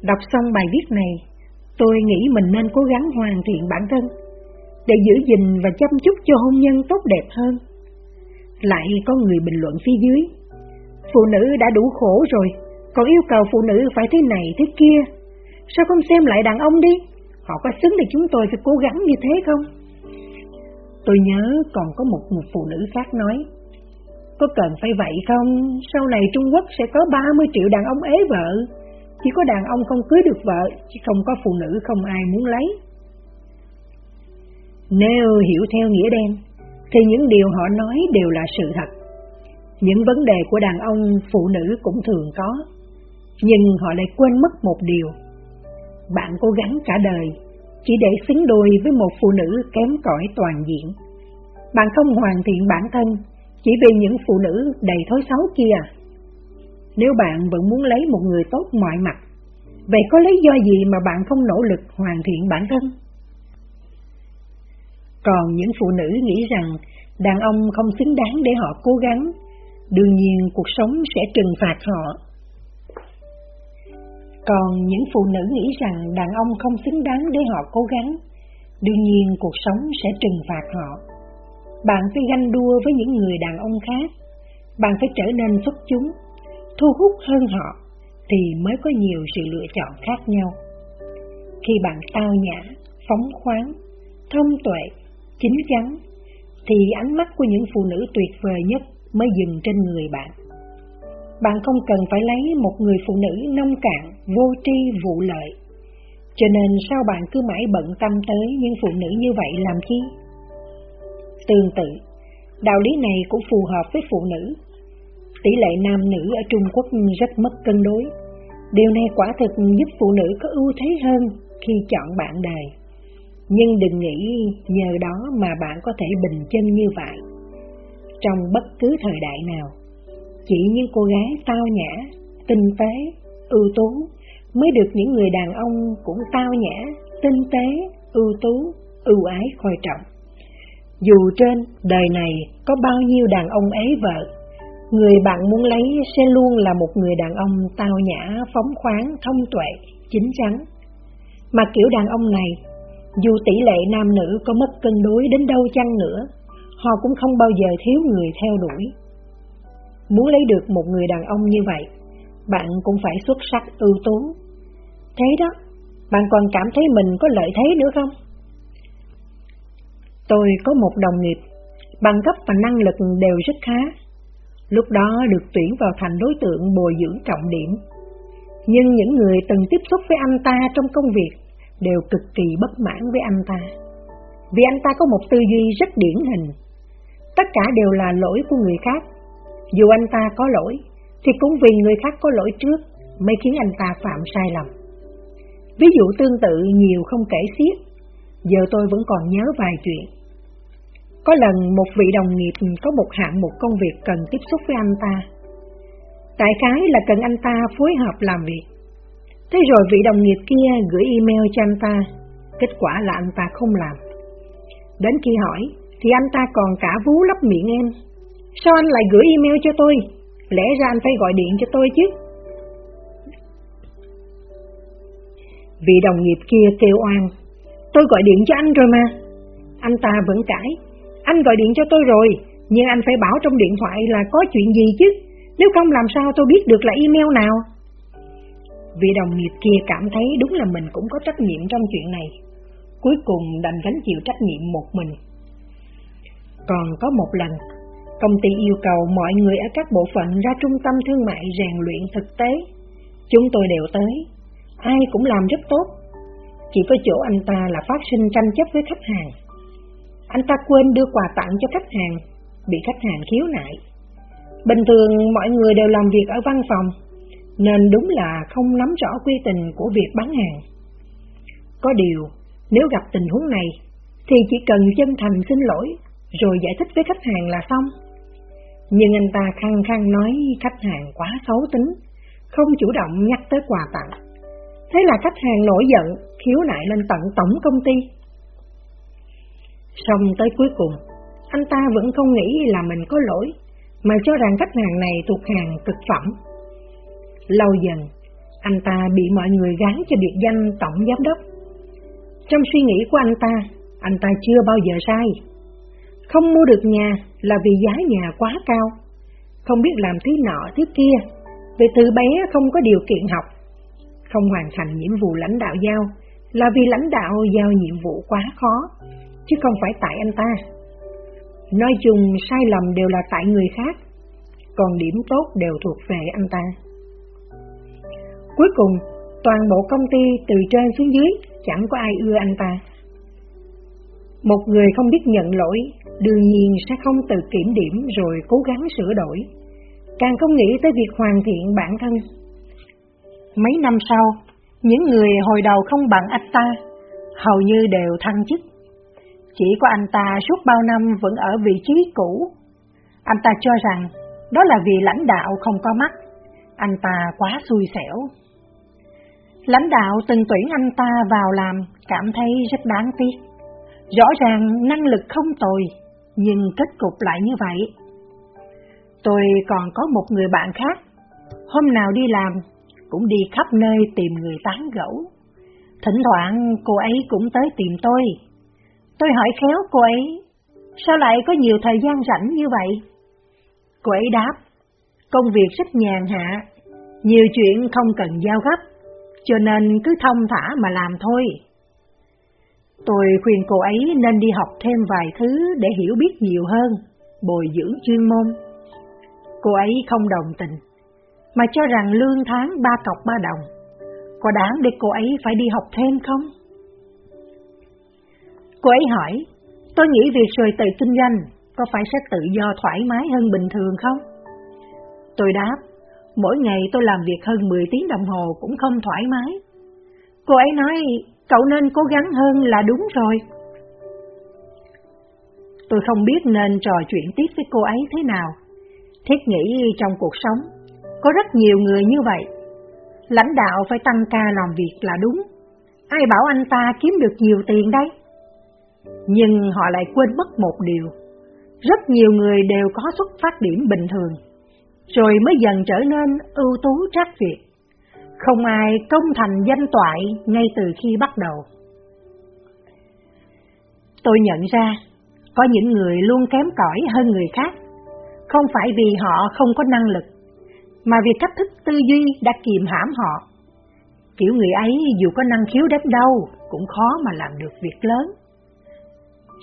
Đọc xong bài viết này, tôi nghĩ mình nên cố gắng hoàn thiện bản thân để giữ gìn và chăm chút cho hôn nhân tốt đẹp hơn. Lại có người bình luận phía dưới. Phụ nữ đã đủ khổ rồi, còn yêu cầu phụ nữ phải thế này thế kia. Sao không xem lại đàn ông đi? Họ có xứng để chúng tôi phải cố gắng như thế không? Tôi nhớ còn có một người phụ nữ khác nói, có cần phải vậy không? Sau này Trung Quốc sẽ có 30 triệu đàn ông ế vợ, chỉ có đàn ông không cưới được vợ, chứ không có phụ nữ không ai muốn lấy. Nếu hiểu theo nghĩa đen, thì những điều họ nói đều là sự thật. Những vấn đề của đàn ông, phụ nữ cũng thường có, nhưng họ lại quên mất một điều bạn cố gắng cả đời chỉ để xứng đôi với một phụ nữ kém cỏi toàn diện. Bạn không hoàn thiện bản thân chỉ vì những phụ nữ đầy thói xấu kia. Nếu bạn vẫn muốn lấy một người tốt mọi mặt, vậy có lý do gì mà bạn không nỗ lực hoàn thiện bản thân? Còn những phụ nữ nghĩ rằng đàn ông không xứng đáng để họ cố gắng, đương nhiên cuộc sống sẽ trừng phạt họ còn những phụ nữ nghĩ rằng đàn ông không xứng đáng để họ cố gắng, đương nhiên cuộc sống sẽ trừng phạt họ. Bạn phải ganh đua với những người đàn ông khác, bạn phải trở nên xuất chúng, thu hút hơn họ, thì mới có nhiều sự lựa chọn khác nhau. Khi bạn tao nhã, phóng khoáng, thông tuệ, chính chắn, thì ánh mắt của những phụ nữ tuyệt vời nhất mới dừng trên người bạn. Bạn không cần phải lấy một người phụ nữ nông cạn, vô tri, vụ lợi. Cho nên sao bạn cứ mãi bận tâm tới những phụ nữ như vậy làm chi? Tương tự, đạo lý này cũng phù hợp với phụ nữ. Tỷ lệ nam nữ ở Trung Quốc rất mất cân đối. Điều này quả thực giúp phụ nữ có ưu thế hơn khi chọn bạn đời. Nhưng đừng nghĩ nhờ đó mà bạn có thể bình chân như vậy. Trong bất cứ thời đại nào, chỉ những cô gái tao nhã, tinh tế, ưu tú mới được những người đàn ông cũng tao nhã, tinh tế, ưu tú, ưu ái coi trọng. Dù trên đời này có bao nhiêu đàn ông ấy vợ, người bạn muốn lấy sẽ luôn là một người đàn ông tao nhã, phóng khoáng, thông tuệ, chính chắn. Mà kiểu đàn ông này, dù tỷ lệ nam nữ có mất cân đối đến đâu chăng nữa, họ cũng không bao giờ thiếu người theo đuổi. Muốn lấy được một người đàn ông như vậy, bạn cũng phải xuất sắc ưu tú. Thế đó, bạn còn cảm thấy mình có lợi thế nữa không? Tôi có một đồng nghiệp, bằng cấp và năng lực đều rất khá. Lúc đó được tuyển vào thành đối tượng bồi dưỡng trọng điểm. Nhưng những người từng tiếp xúc với anh ta trong công việc đều cực kỳ bất mãn với anh ta. Vì anh ta có một tư duy rất điển hình. Tất cả đều là lỗi của người khác dù anh ta có lỗi, thì cũng vì người khác có lỗi trước mới khiến anh ta phạm sai lầm. Ví dụ tương tự nhiều không kể xiết, giờ tôi vẫn còn nhớ vài chuyện. Có lần một vị đồng nghiệp có một hạng mục công việc cần tiếp xúc với anh ta. Đại khái là cần anh ta phối hợp làm việc. Thế rồi vị đồng nghiệp kia gửi email cho anh ta, kết quả là anh ta không làm. Đến khi hỏi, thì anh ta còn cả vú lấp miệng em. Sao anh lại gửi email cho tôi? Lẽ ra anh phải gọi điện cho tôi chứ. Vị đồng nghiệp kia kêu oan. Tôi gọi điện cho anh rồi mà. Anh ta vẫn cãi. Anh gọi điện cho tôi rồi, nhưng anh phải bảo trong điện thoại là có chuyện gì chứ. Nếu không làm sao tôi biết được là email nào. Vị đồng nghiệp kia cảm thấy đúng là mình cũng có trách nhiệm trong chuyện này. Cuối cùng đành gánh chịu trách nhiệm một mình. Còn có một lần, công ty yêu cầu mọi người ở các bộ phận ra trung tâm thương mại rèn luyện thực tế. Chúng tôi đều tới, ai cũng làm rất tốt. Chỉ có chỗ anh ta là phát sinh tranh chấp với khách hàng. Anh ta quên đưa quà tặng cho khách hàng, bị khách hàng khiếu nại. Bình thường mọi người đều làm việc ở văn phòng, nên đúng là không nắm rõ quy tình của việc bán hàng. Có điều, nếu gặp tình huống này, thì chỉ cần chân thành xin lỗi, rồi giải thích với khách hàng là xong. Nhưng anh ta khăng khăng nói khách hàng quá xấu tính, không chủ động nhắc tới quà tặng. Thế là khách hàng nổi giận, khiếu nại lên tận tổng công ty. Xong tới cuối cùng, anh ta vẫn không nghĩ là mình có lỗi, mà cho rằng khách hàng này thuộc hàng cực phẩm. Lâu dần, anh ta bị mọi người gán cho biệt danh tổng giám đốc. Trong suy nghĩ của anh ta, anh ta chưa bao giờ sai. Không mua được nhà là vì giá nhà quá cao, không biết làm thứ nọ thứ kia, vì từ bé không có điều kiện học, không hoàn thành nhiệm vụ lãnh đạo giao là vì lãnh đạo giao nhiệm vụ quá khó, chứ không phải tại anh ta. Nói chung sai lầm đều là tại người khác, còn điểm tốt đều thuộc về anh ta. Cuối cùng, toàn bộ công ty từ trên xuống dưới chẳng có ai ưa anh ta. Một người không biết nhận lỗi, đương nhiên sẽ không tự kiểm điểm rồi cố gắng sửa đổi, càng không nghĩ tới việc hoàn thiện bản thân. Mấy năm sau, những người hồi đầu không bằng anh ta, hầu như đều thăng chức. Chỉ có anh ta suốt bao năm vẫn ở vị trí cũ. Anh ta cho rằng đó là vì lãnh đạo không có mắt, anh ta quá xui xẻo. Lãnh đạo từng tuyển anh ta vào làm cảm thấy rất đáng tiếc. Rõ ràng năng lực không tồi, nhưng kết cục lại như vậy. Tôi còn có một người bạn khác, hôm nào đi làm cũng đi khắp nơi tìm người tán gẫu. Thỉnh thoảng cô ấy cũng tới tìm tôi. Tôi hỏi khéo cô ấy, sao lại có nhiều thời gian rảnh như vậy? Cô ấy đáp, công việc rất nhàn hạ, nhiều chuyện không cần giao gấp, cho nên cứ thông thả mà làm thôi. Tôi khuyên cô ấy nên đi học thêm vài thứ để hiểu biết nhiều hơn, bồi dưỡng chuyên môn. Cô ấy không đồng tình, mà cho rằng lương tháng ba cọc ba đồng. Có đáng để cô ấy phải đi học thêm không? Cô ấy hỏi, tôi nghĩ việc rời tự kinh doanh có phải sẽ tự do thoải mái hơn bình thường không? Tôi đáp, mỗi ngày tôi làm việc hơn 10 tiếng đồng hồ cũng không thoải mái. Cô ấy nói, cậu nên cố gắng hơn là đúng rồi. Tôi không biết nên trò chuyện tiếp với cô ấy thế nào. Thiết nghĩ trong cuộc sống, có rất nhiều người như vậy. Lãnh đạo phải tăng ca làm việc là đúng. Ai bảo anh ta kiếm được nhiều tiền đấy? Nhưng họ lại quên mất một điều. Rất nhiều người đều có xuất phát điểm bình thường, rồi mới dần trở nên ưu tú trác việc. Không ai công thành danh toại ngay từ khi bắt đầu. Tôi nhận ra, có những người luôn kém cỏi hơn người khác, không phải vì họ không có năng lực, mà vì cách thức tư duy đã kiềm hãm họ. Kiểu người ấy dù có năng khiếu đến đâu cũng khó mà làm được việc lớn.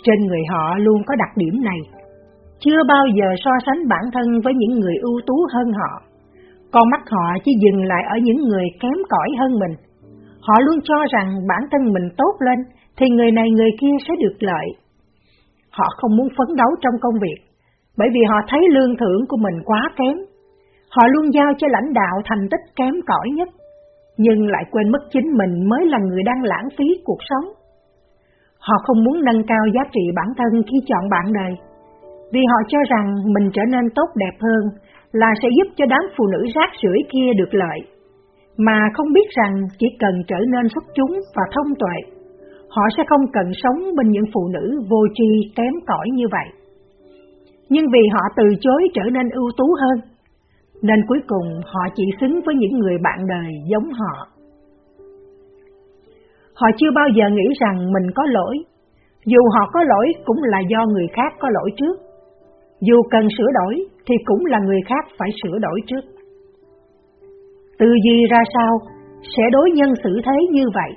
Trên người họ luôn có đặc điểm này, chưa bao giờ so sánh bản thân với những người ưu tú hơn họ. Con mắt họ chỉ dừng lại ở những người kém cỏi hơn mình. Họ luôn cho rằng bản thân mình tốt lên thì người này người kia sẽ được lợi. Họ không muốn phấn đấu trong công việc, bởi vì họ thấy lương thưởng của mình quá kém. Họ luôn giao cho lãnh đạo thành tích kém cỏi nhất, nhưng lại quên mất chính mình mới là người đang lãng phí cuộc sống. Họ không muốn nâng cao giá trị bản thân khi chọn bạn đời, vì họ cho rằng mình trở nên tốt đẹp hơn là sẽ giúp cho đám phụ nữ rác rưởi kia được lợi, mà không biết rằng chỉ cần trở nên xuất chúng và thông tuệ, họ sẽ không cần sống bên những phụ nữ vô tri kém cỏi như vậy. Nhưng vì họ từ chối trở nên ưu tú hơn, nên cuối cùng họ chỉ xứng với những người bạn đời giống họ. Họ chưa bao giờ nghĩ rằng mình có lỗi, dù họ có lỗi cũng là do người khác có lỗi trước. Dù cần sửa đổi thì cũng là người khác phải sửa đổi trước. Tư duy ra sao sẽ đối nhân xử thế như vậy.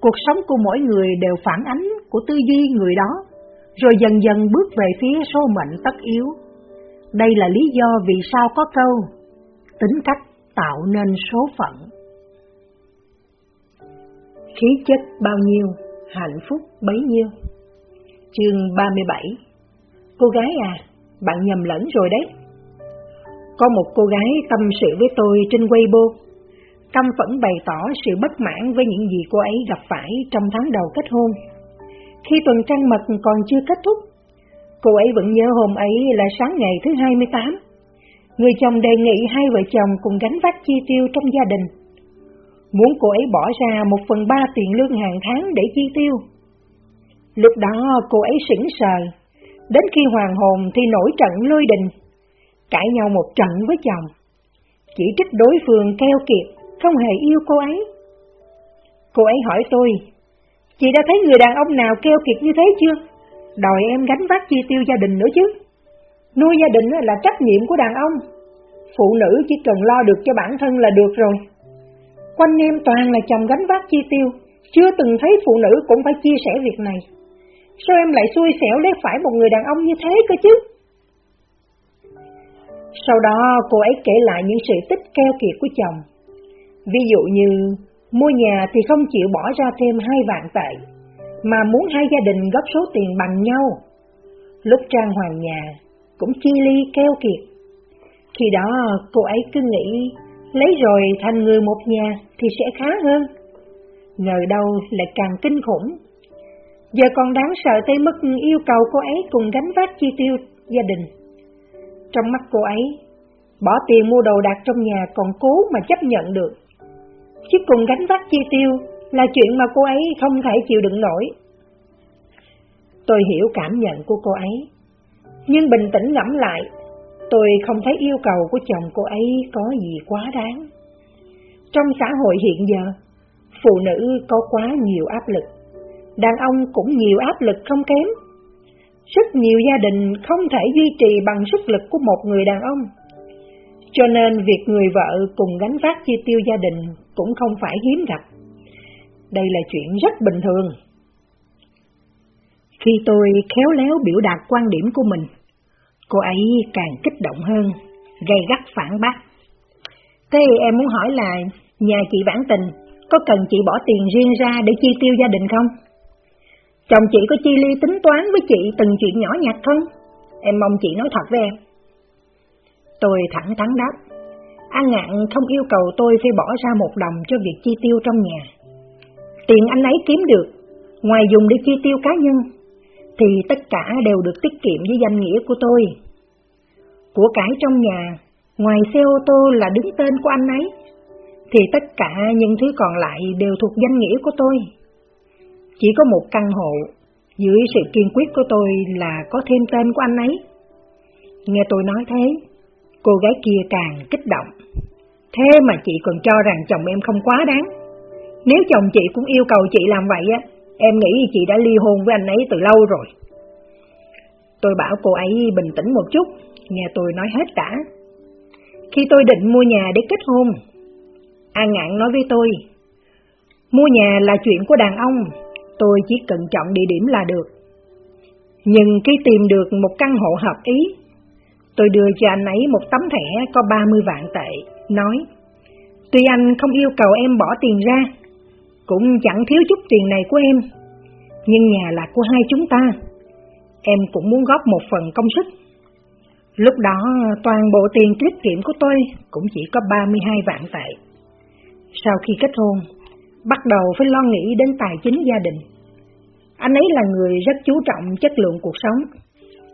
Cuộc sống của mỗi người đều phản ánh của tư duy người đó, rồi dần dần bước về phía số mệnh tất yếu. Đây là lý do vì sao có câu tính cách tạo nên số phận. Khí chất bao nhiêu, hạnh phúc bấy nhiêu. Chương 37 Cô gái à, bạn nhầm lẫn rồi đấy. Có một cô gái tâm sự với tôi trên Weibo, căm phẫn bày tỏ sự bất mãn với những gì cô ấy gặp phải trong tháng đầu kết hôn. Khi tuần trăng mật còn chưa kết thúc, cô ấy vẫn nhớ hôm ấy là sáng ngày thứ 28. Người chồng đề nghị hai vợ chồng cùng gánh vác chi tiêu trong gia đình. Muốn cô ấy bỏ ra một phần ba tiền lương hàng tháng để chi tiêu. Lúc đó cô ấy sững sờ, đến khi hoàng hồn thì nổi trận lôi đình, cãi nhau một trận với chồng. Chỉ trích đối phương keo kiệt, không hề yêu cô ấy. Cô ấy hỏi tôi, chị đã thấy người đàn ông nào keo kiệt như thế chưa? Đòi em gánh vác chi tiêu gia đình nữa chứ. Nuôi gia đình là trách nhiệm của đàn ông. Phụ nữ chỉ cần lo được cho bản thân là được rồi. Quanh em toàn là chồng gánh vác chi tiêu, chưa từng thấy phụ nữ cũng phải chia sẻ việc này. Sao em lại xui xẻo lấy phải một người đàn ông như thế cơ chứ? Sau đó cô ấy kể lại những sự tích keo kiệt của chồng. Ví dụ như mua nhà thì không chịu bỏ ra thêm hai vạn tệ, mà muốn hai gia đình góp số tiền bằng nhau. Lúc trang hoàng nhà, cũng chi ly keo kiệt. Khi đó cô ấy cứ nghĩ lấy rồi thành người một nhà thì sẽ khá hơn. Ngờ đâu lại càng kinh khủng. Giờ còn đáng sợ tới mức yêu cầu cô ấy cùng gánh vác chi tiêu gia đình. Trong mắt cô ấy, bỏ tiền mua đồ đạc trong nhà còn cố mà chấp nhận được. Chứ cùng gánh vác chi tiêu là chuyện mà cô ấy không thể chịu đựng nổi. Tôi hiểu cảm nhận của cô ấy, nhưng bình tĩnh ngẫm lại, tôi không thấy yêu cầu của chồng cô ấy có gì quá đáng. Trong xã hội hiện giờ, phụ nữ có quá nhiều áp lực, đàn ông cũng nhiều áp lực không kém. Rất nhiều gia đình không thể duy trì bằng sức lực của một người đàn ông. Cho nên việc người vợ cùng gánh vác chi tiêu gia đình cũng không phải hiếm gặp. Đây là chuyện rất bình thường. Khi tôi khéo léo biểu đạt quan điểm của mình, cô ấy càng kích động hơn, gây gắt phản bác. Thế em muốn hỏi là nhà chị Vãn Tình có cần chị bỏ tiền riêng ra để chi tiêu gia đình không? Chồng chị có chi ly tính toán với chị từng chuyện nhỏ nhặt không? Em mong chị nói thật với em. Tôi thẳng thắn đáp, An Ngạn không yêu cầu tôi phải bỏ ra một đồng cho việc chi tiêu trong nhà. Tiền anh ấy kiếm được, ngoài dùng để chi tiêu cá nhân, thì tất cả đều được tiết kiệm với danh nghĩa của tôi. Của cải trong nhà, ngoài xe ô tô là đứng tên của anh ấy, thì tất cả những thứ còn lại đều thuộc danh nghĩa của tôi. Chỉ có một căn hộ, dưới sự kiên quyết của tôi là có thêm tên của anh ấy. Nghe tôi nói thế, cô gái kia càng kích động. Thế mà chị còn cho rằng chồng em không quá đáng. Nếu chồng chị cũng yêu cầu chị làm vậy á, Em nghĩ chị đã ly hôn với anh ấy từ lâu rồi. Tôi bảo cô ấy bình tĩnh một chút, nghe tôi nói hết đã. Khi tôi định mua nhà để kết hôn, An Ngạn nói với tôi, mua nhà là chuyện của đàn ông, tôi chỉ cần chọn địa điểm là được. Nhưng khi tìm được một căn hộ hợp ý, tôi đưa cho anh ấy một tấm thẻ có 30 vạn tệ, nói, tuy anh không yêu cầu em bỏ tiền ra, cũng chẳng thiếu chút tiền này của em, nhưng nhà là của hai chúng ta. Em cũng muốn góp một phần công sức. Lúc đó toàn bộ tiền tiết kiệm của tôi cũng chỉ có 32 vạn tệ. Sau khi kết hôn, bắt đầu phải lo nghĩ đến tài chính gia đình. Anh ấy là người rất chú trọng chất lượng cuộc sống,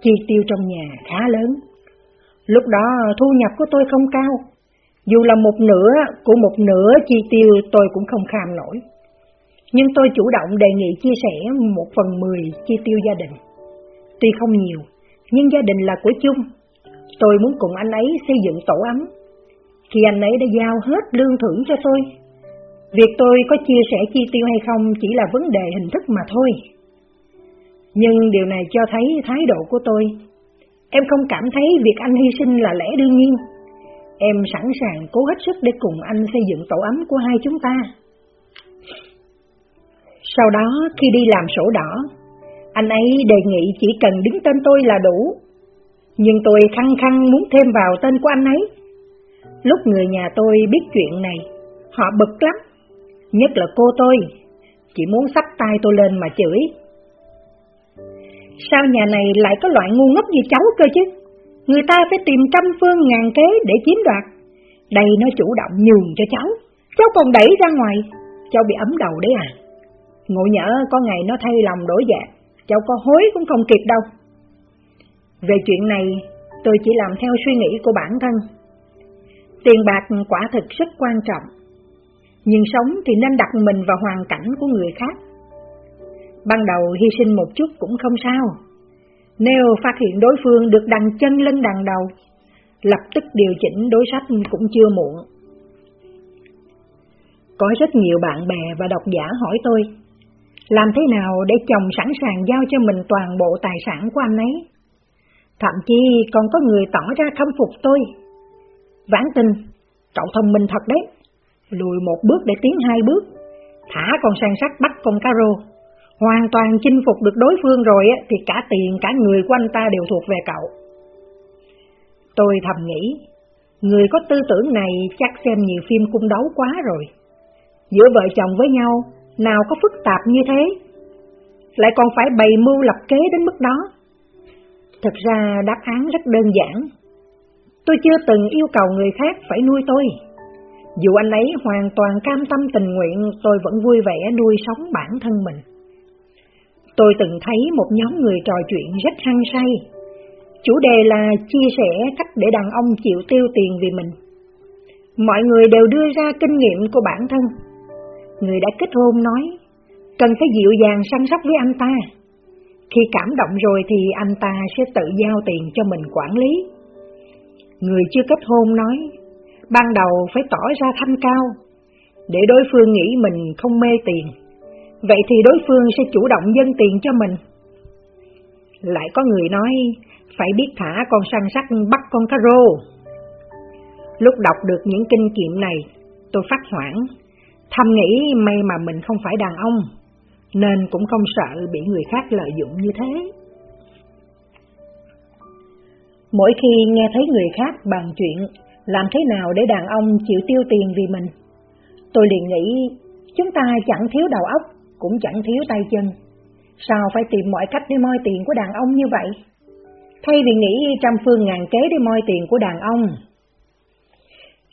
chi tiêu trong nhà khá lớn. Lúc đó thu nhập của tôi không cao, dù là một nửa của một nửa chi tiêu tôi cũng không kham nổi. Nhưng tôi chủ động đề nghị chia sẻ một phần mười chi tiêu gia đình. Tuy không nhiều, nhưng gia đình là của chung. Tôi muốn cùng anh ấy xây dựng tổ ấm. Khi anh ấy đã giao hết lương thưởng cho tôi, việc tôi có chia sẻ chi tiêu hay không chỉ là vấn đề hình thức mà thôi. Nhưng điều này cho thấy thái độ của tôi. Em không cảm thấy việc anh hy sinh là lẽ đương nhiên. Em sẵn sàng cố hết sức để cùng anh xây dựng tổ ấm của hai chúng ta. Sau đó, khi đi làm sổ đỏ, anh ấy đề nghị chỉ cần đứng tên tôi là đủ. Nhưng tôi khăng khăng muốn thêm vào tên của anh ấy. Lúc người nhà tôi biết chuyện này, họ bực lắm. Nhất là cô tôi, chỉ muốn sắp tay tôi lên mà chửi. Sao nhà này lại có loại ngu ngốc như cháu cơ chứ? Người ta phải tìm trăm phương ngàn kế để chiếm đoạt. Đây nó chủ động nhường cho cháu, cháu còn đẩy ra ngoài, cháu bị ấm đầu đấy à. Ngộ nhỡ có ngày nó thay lòng đổi dạ, cháu có hối cũng không kịp đâu. Về chuyện này, tôi chỉ làm theo suy nghĩ của bản thân. Tiền bạc quả thực rất quan trọng, nhưng sống thì nên đặt mình vào hoàn cảnh của người khác. Ban đầu hy sinh một chút cũng không sao. Nếu phát hiện đối phương được đằng chân lên đằng đầu, lập tức điều chỉnh đối sách cũng chưa muộn. Có rất nhiều bạn bè và độc giả hỏi tôi, làm thế nào để chồng sẵn sàng giao cho mình toàn bộ tài sản của anh ấy? Thậm chí còn có người tỏ ra khâm phục tôi. Vãn tin, cậu thông minh thật đấy, lùi một bước để tiến hai bước, thả con sang sắt bắt con cá rô hoàn toàn chinh phục được đối phương rồi thì cả tiền cả người của anh ta đều thuộc về cậu. Tôi thầm nghĩ, người có tư tưởng này chắc xem nhiều phim cung đấu quá rồi. Giữa vợ chồng với nhau, nào có phức tạp như thế? Lại còn phải bày mưu lập kế đến mức đó. Thực ra đáp án rất đơn giản. Tôi chưa từng yêu cầu người khác phải nuôi tôi. Dù anh ấy hoàn toàn cam tâm tình nguyện, tôi vẫn vui vẻ nuôi sống bản thân mình. Tôi từng thấy một nhóm người trò chuyện rất hăng say. Chủ đề là chia sẻ cách để đàn ông chịu tiêu tiền vì mình. Mọi người đều đưa ra kinh nghiệm của bản thân. Người đã kết hôn nói, cần phải dịu dàng săn sóc với anh ta. Khi cảm động rồi thì anh ta sẽ tự giao tiền cho mình quản lý. Người chưa kết hôn nói, ban đầu phải tỏ ra thanh cao, để đối phương nghĩ mình không mê tiền Vậy thì đối phương sẽ chủ động dâng tiền cho mình. Lại có người nói, phải biết thả con săn sắt bắt con cá rô. Lúc đọc được những kinh nghiệm này, tôi phát hoảng, thầm nghĩ may mà mình không phải đàn ông, nên cũng không sợ bị người khác lợi dụng như thế. Mỗi khi nghe thấy người khác bàn chuyện làm thế nào để đàn ông chịu tiêu tiền vì mình, tôi liền nghĩ chúng ta chẳng thiếu đầu óc cũng chẳng thiếu tay chân. Sao phải tìm mọi cách để moi tiền của đàn ông như vậy? Thay vì nghĩ trăm phương ngàn kế để moi tiền của đàn ông,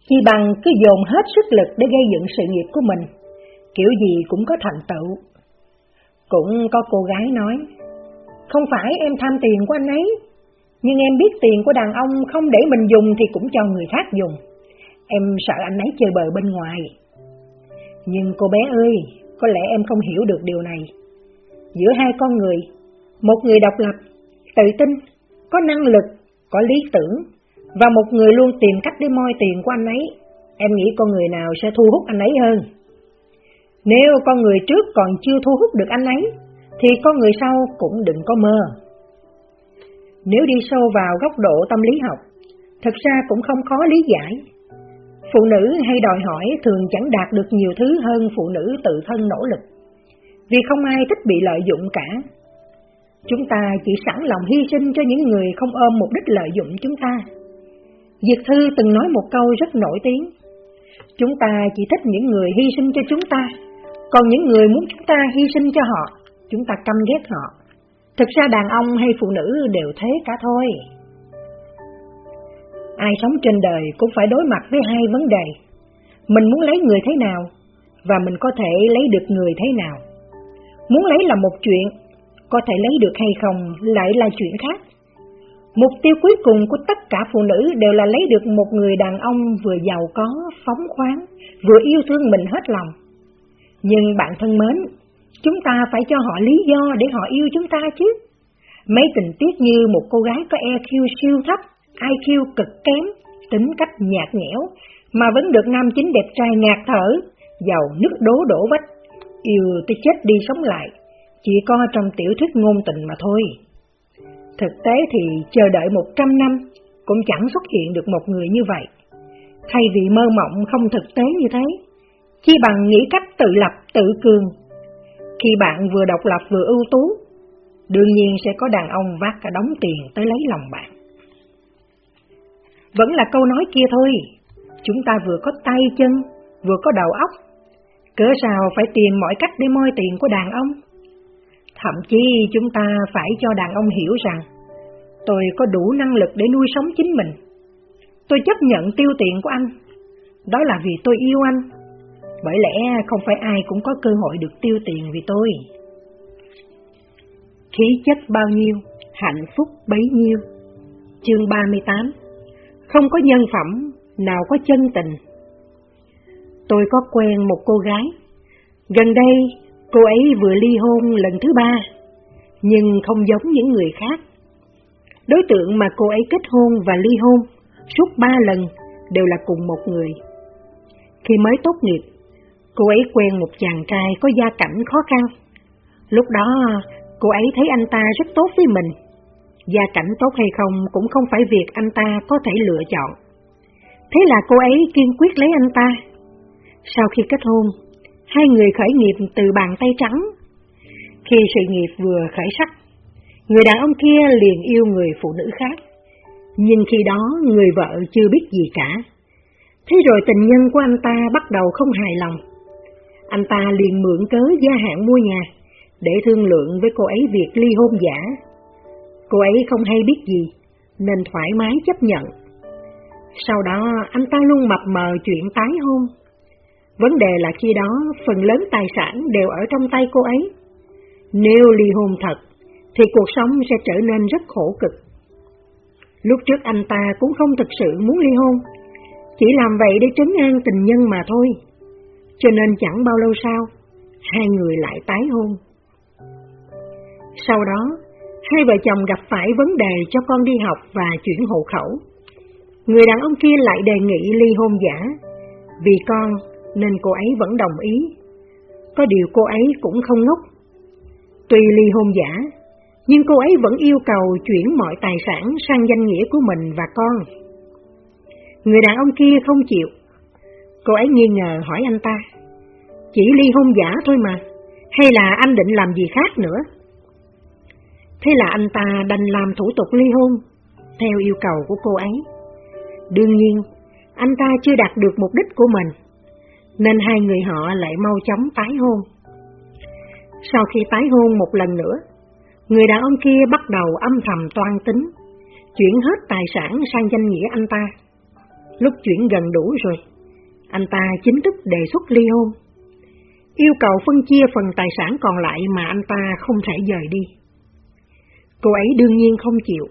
Chi bằng cứ dồn hết sức lực để gây dựng sự nghiệp của mình, kiểu gì cũng có thành tựu. Cũng có cô gái nói, không phải em tham tiền của anh ấy, nhưng em biết tiền của đàn ông không để mình dùng thì cũng cho người khác dùng. Em sợ anh ấy chơi bời bên ngoài. Nhưng cô bé ơi, có lẽ em không hiểu được điều này. Giữa hai con người, một người độc lập, tự tin, có năng lực, có lý tưởng, và một người luôn tìm cách để moi tiền của anh ấy, em nghĩ con người nào sẽ thu hút anh ấy hơn? Nếu con người trước còn chưa thu hút được anh ấy, thì con người sau cũng đừng có mơ. Nếu đi sâu vào góc độ tâm lý học, thật ra cũng không khó lý giải. Phụ nữ hay đòi hỏi thường chẳng đạt được nhiều thứ hơn phụ nữ tự thân nỗ lực, vì không ai thích bị lợi dụng cả. Chúng ta chỉ sẵn lòng hy sinh cho những người không ôm mục đích lợi dụng chúng ta. Diệt Thư từng nói một câu rất nổi tiếng. Chúng ta chỉ thích những người hy sinh cho chúng ta, còn những người muốn chúng ta hy sinh cho họ, chúng ta căm ghét họ. Thực ra đàn ông hay phụ nữ đều thế cả thôi. Ai sống trên đời cũng phải đối mặt với hai vấn đề. Mình muốn lấy người thế nào, và mình có thể lấy được người thế nào. Muốn lấy là một chuyện, có thể lấy được hay không lại là chuyện khác. Mục tiêu cuối cùng của tất cả phụ nữ đều là lấy được một người đàn ông vừa giàu có, phóng khoáng, vừa yêu thương mình hết lòng. Nhưng bạn thân mến, chúng ta phải cho họ lý do để họ yêu chúng ta chứ. Mấy tình tiết như một cô gái có EQ siêu thấp, IQ cực kém, tính cách nhạt nhẽo, mà vẫn được nam chính đẹp trai ngạt thở, giàu nước đố đổ vách, yêu tới chết đi sống lại, chỉ có trong tiểu thuyết ngôn tình mà thôi. Thực tế thì chờ đợi một trăm năm cũng chẳng xuất hiện được một người như vậy. Thay vì mơ mộng không thực tế như thế, chi bằng nghĩ cách tự lập, tự cường. Khi bạn vừa độc lập vừa ưu tú, đương nhiên sẽ có đàn ông vác cả đống tiền tới lấy lòng bạn. Vẫn là câu nói kia thôi, chúng ta vừa có tay chân, vừa có đầu óc, cớ sao phải tìm mọi cách để moi tiền của đàn ông? Thậm chí chúng ta phải cho đàn ông hiểu rằng tôi có đủ năng lực để nuôi sống chính mình. Tôi chấp nhận tiêu tiền của anh. Đó là vì tôi yêu anh. Bởi lẽ không phải ai cũng có cơ hội được tiêu tiền vì tôi. Khí chất bao nhiêu, hạnh phúc bấy nhiêu. Chương 38 Không có nhân phẩm, nào có chân tình. Tôi có quen một cô gái. Gần đây, cô ấy vừa ly hôn lần thứ ba, nhưng không giống những người khác. Đối tượng mà cô ấy kết hôn và ly hôn suốt ba lần đều là cùng một người. Khi mới tốt nghiệp, cô ấy quen một chàng trai có gia cảnh khó khăn. Lúc đó, cô ấy thấy anh ta rất tốt với mình. Gia cảnh tốt hay không cũng không phải việc anh ta có thể lựa chọn. Thế là cô ấy kiên quyết lấy anh ta. Sau khi kết hôn, hai người khởi nghiệp từ bàn tay trắng. Khi sự nghiệp vừa khởi sắc, người đàn ông kia liền yêu người phụ nữ khác. Nhưng khi đó người vợ chưa biết gì cả. Thế rồi tình nhân của anh ta bắt đầu không hài lòng. Anh ta liền mượn cớ gia hạn mua nhà, để thương lượng với cô ấy việc ly hôn giả. Cô ấy không hay biết gì, nên thoải mái chấp nhận. Sau đó anh ta luôn mập mờ chuyện tái hôn. Vấn đề là khi đó phần lớn tài sản đều ở trong tay cô ấy. Nếu ly hôn thật, thì cuộc sống sẽ trở nên rất khổ cực. Lúc trước anh ta cũng không thực sự muốn ly hôn, chỉ làm vậy để trấn an tình nhân mà thôi. Cho nên chẳng bao lâu sau, hai người lại tái hôn. Sau đó, hai vợ chồng gặp phải vấn đề cho con đi học và chuyển hộ khẩu. Người đàn ông kia lại đề nghị ly hôn giả, vì con nên cô ấy vẫn đồng ý. Có điều cô ấy cũng không ngốc. Tuy ly hôn giả, nhưng cô ấy vẫn yêu cầu chuyển mọi tài sản sang danh nghĩa của mình và con. Người đàn ông kia không chịu. Cô ấy nghi ngờ hỏi anh ta, chỉ ly hôn giả thôi mà, hay là anh định làm gì khác nữa? Thế là anh ta đành làm thủ tục ly hôn, theo yêu cầu của cô ấy. Đương nhiên, anh ta chưa đạt được mục đích của mình, nên hai người họ lại mau chóng tái hôn. Sau khi tái hôn một lần nữa, người đàn ông kia bắt đầu âm thầm toan tính, chuyển hết tài sản sang danh nghĩa anh ta. Lúc chuyển gần đủ rồi, anh ta chính thức đề xuất ly hôn, yêu cầu phân chia phần tài sản còn lại mà anh ta không thể dời đi. Cô ấy đương nhiên không chịu,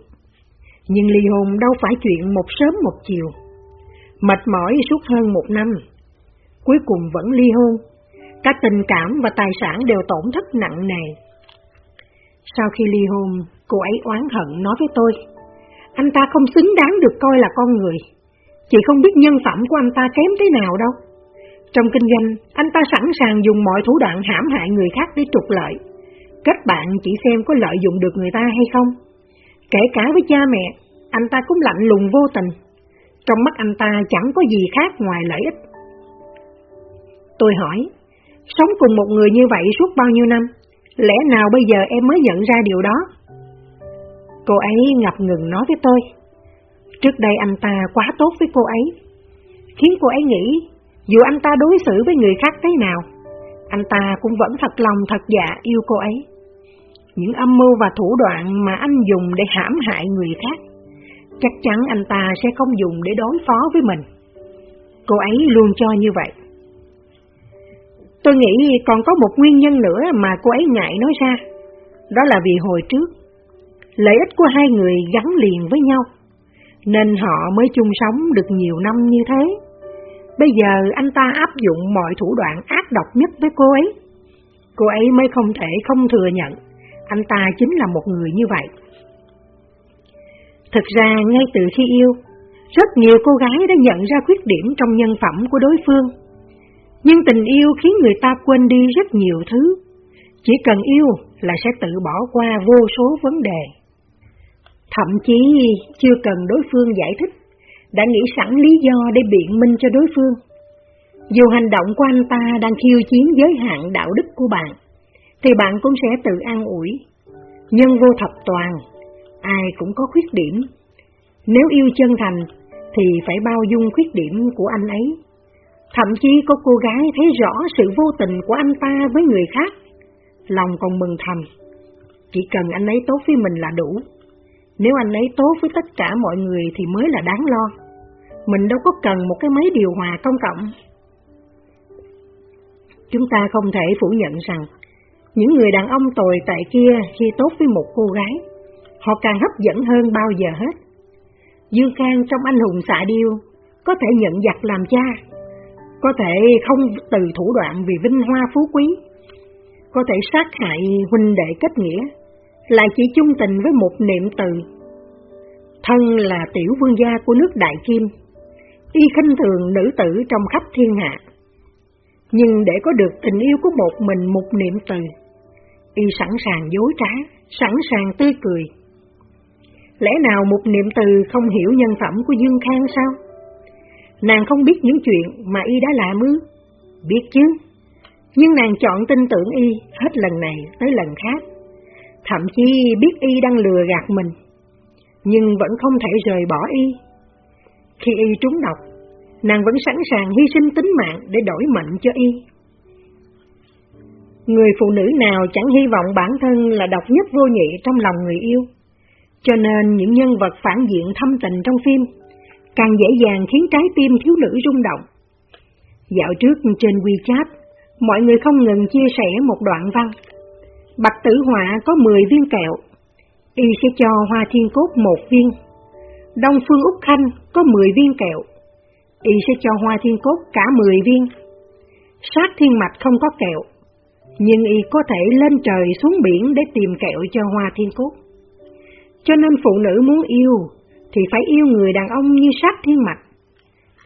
nhưng ly hôn đâu phải chuyện một sớm một chiều. Mệt mỏi suốt hơn một năm, cuối cùng vẫn ly hôn, cả tình cảm và tài sản đều tổn thất nặng nề. Sau khi ly hôn, cô ấy oán hận nói với tôi, anh ta không xứng đáng được coi là con người, chị không biết nhân phẩm của anh ta kém thế nào đâu. Trong kinh doanh, anh ta sẵn sàng dùng mọi thủ đoạn hãm hại người khác để trục lợi. Kết bạn chỉ xem có lợi dụng được người ta hay không. Kể cả với cha mẹ, anh ta cũng lạnh lùng vô tình. Trong mắt anh ta chẳng có gì khác ngoài lợi ích. Tôi hỏi, sống cùng một người như vậy suốt bao nhiêu năm, lẽ nào bây giờ em mới nhận ra điều đó? Cô ấy ngập ngừng nói với tôi, trước đây anh ta quá tốt với cô ấy, khiến cô ấy nghĩ dù anh ta đối xử với người khác thế nào, anh ta cũng vẫn thật lòng thật dạ yêu cô ấy. Những âm mưu và thủ đoạn mà anh dùng để hãm hại người khác, chắc chắn anh ta sẽ không dùng để đối phó với mình. Cô ấy luôn cho như vậy. Tôi nghĩ còn có một nguyên nhân nữa mà cô ấy ngại nói ra, đó là vì hồi trước, lợi ích của hai người gắn liền với nhau, nên họ mới chung sống được nhiều năm như thế. Bây giờ anh ta áp dụng mọi thủ đoạn ác độc nhất với cô ấy. Cô ấy mới không thể không thừa nhận, anh ta chính là một người như vậy. Thực ra ngay từ khi yêu, rất nhiều cô gái đã nhận ra khuyết điểm trong nhân phẩm của đối phương. Nhưng tình yêu khiến người ta quên đi rất nhiều thứ. Chỉ cần yêu là sẽ tự bỏ qua vô số vấn đề. Thậm chí chưa cần đối phương giải thích, đã nghĩ sẵn lý do để biện minh cho đối phương. Dù hành động của anh ta đang khiêu chiến giới hạn đạo đức của bạn, thì bạn cũng sẽ tự an ủi. Nhân vô thập toàn, ai cũng có khuyết điểm. Nếu yêu chân thành, thì phải bao dung khuyết điểm của anh ấy. Thậm chí có cô gái thấy rõ sự vô tình của anh ta với người khác, lòng còn mừng thầm. Chỉ cần anh ấy tốt với mình là đủ. Nếu anh ấy tốt với tất cả mọi người thì mới là đáng lo. Mình đâu có cần một cái máy điều hòa công cộng. Chúng ta không thể phủ nhận rằng những người đàn ông tồi tại kia khi tốt với một cô gái, họ càng hấp dẫn hơn bao giờ hết. Dương Khang trong anh hùng xạ điêu, có thể nhận giặc làm cha, có thể không từ thủ đoạn vì vinh hoa phú quý, có thể sát hại huynh đệ kết nghĩa, lại chỉ chung tình với một niệm từ. Thân là tiểu vương gia của nước Đại Kim, y khinh thường nữ tử trong khắp thiên hạ. Nhưng để có được tình yêu của một mình một niệm từ, y sẵn sàng dối trá, sẵn sàng tươi cười. Lẽ nào một niệm từ không hiểu nhân phẩm của Dương Khang sao? Nàng không biết những chuyện mà y đã làm ư? Biết chứ, nhưng nàng chọn tin tưởng y hết lần này tới lần khác. Thậm chí biết y đang lừa gạt mình, nhưng vẫn không thể rời bỏ y. Khi y trúng độc, nàng vẫn sẵn sàng hy sinh tính mạng để đổi mệnh cho y. Người phụ nữ nào chẳng hy vọng bản thân là độc nhất vô nhị trong lòng người yêu. Cho nên những nhân vật phản diện thâm tình trong phim càng dễ dàng khiến trái tim thiếu nữ rung động. Dạo trước trên WeChat, mọi người không ngừng chia sẻ một đoạn văn. Bạch Tử Họa có 10 viên kẹo, y sẽ cho Hoa Thiên Cốt một viên. Đông Phương Úc Khanh có 10 viên kẹo, y sẽ cho Hoa Thiên Cốt cả 10 viên. Sát Thiên Mạch không có kẹo, nhưng y có thể lên trời xuống biển để tìm kẹo cho Hoa Thiên Cốt. Cho nên phụ nữ muốn yêu thì phải yêu người đàn ông như sát thiên mạch.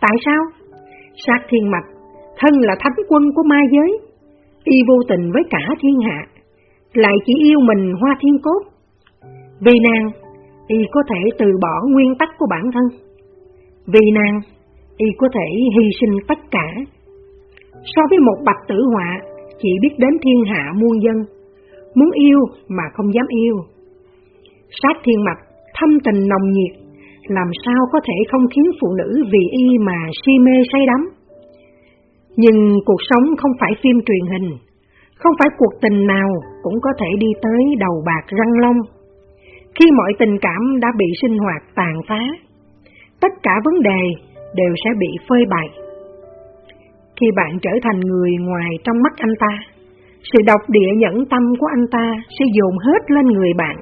Tại sao? Sát thiên mạch, thân là thánh quân của ma giới, y vô tình với cả thiên hạ, lại chỉ yêu mình hoa thiên cốt. Vì nàng, y có thể từ bỏ nguyên tắc của bản thân. Vì nàng, y có thể hy sinh tất cả. So với một bạch tử họa, chỉ biết đến thiên hạ muôn dân, muốn yêu mà không dám yêu. Sát thiên mạch, thâm tình nồng nhiệt, làm sao có thể không khiến phụ nữ vì y mà si mê say đắm. Nhưng cuộc sống không phải phim truyền hình, không phải cuộc tình nào cũng có thể đi tới đầu bạc răng long. Khi mọi tình cảm đã bị sinh hoạt tàn phá, tất cả vấn đề đều sẽ bị phơi bày. Khi bạn trở thành người ngoài trong mắt anh ta, sự độc địa nhẫn tâm của anh ta sẽ dồn hết lên người bạn,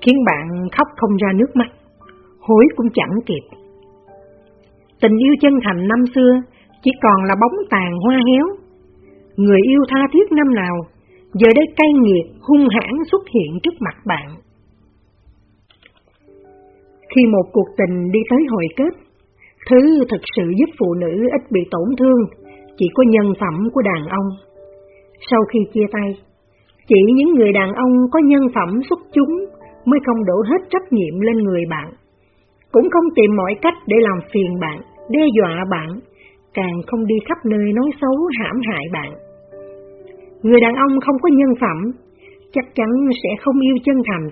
khiến bạn khóc không ra nước mắt hối cũng chẳng kịp. Tình yêu chân thành năm xưa chỉ còn là bóng tàn hoa héo. Người yêu tha thiết năm nào, giờ đây cay nghiệt hung hãn xuất hiện trước mặt bạn. Khi một cuộc tình đi tới hồi kết, thứ thực sự giúp phụ nữ ít bị tổn thương chỉ có nhân phẩm của đàn ông. Sau khi chia tay, chỉ những người đàn ông có nhân phẩm xuất chúng mới không đổ hết trách nhiệm lên người bạn cũng không tìm mọi cách để làm phiền bạn, đe dọa bạn, càng không đi khắp nơi nói xấu hãm hại bạn. Người đàn ông không có nhân phẩm, chắc chắn sẽ không yêu chân thành.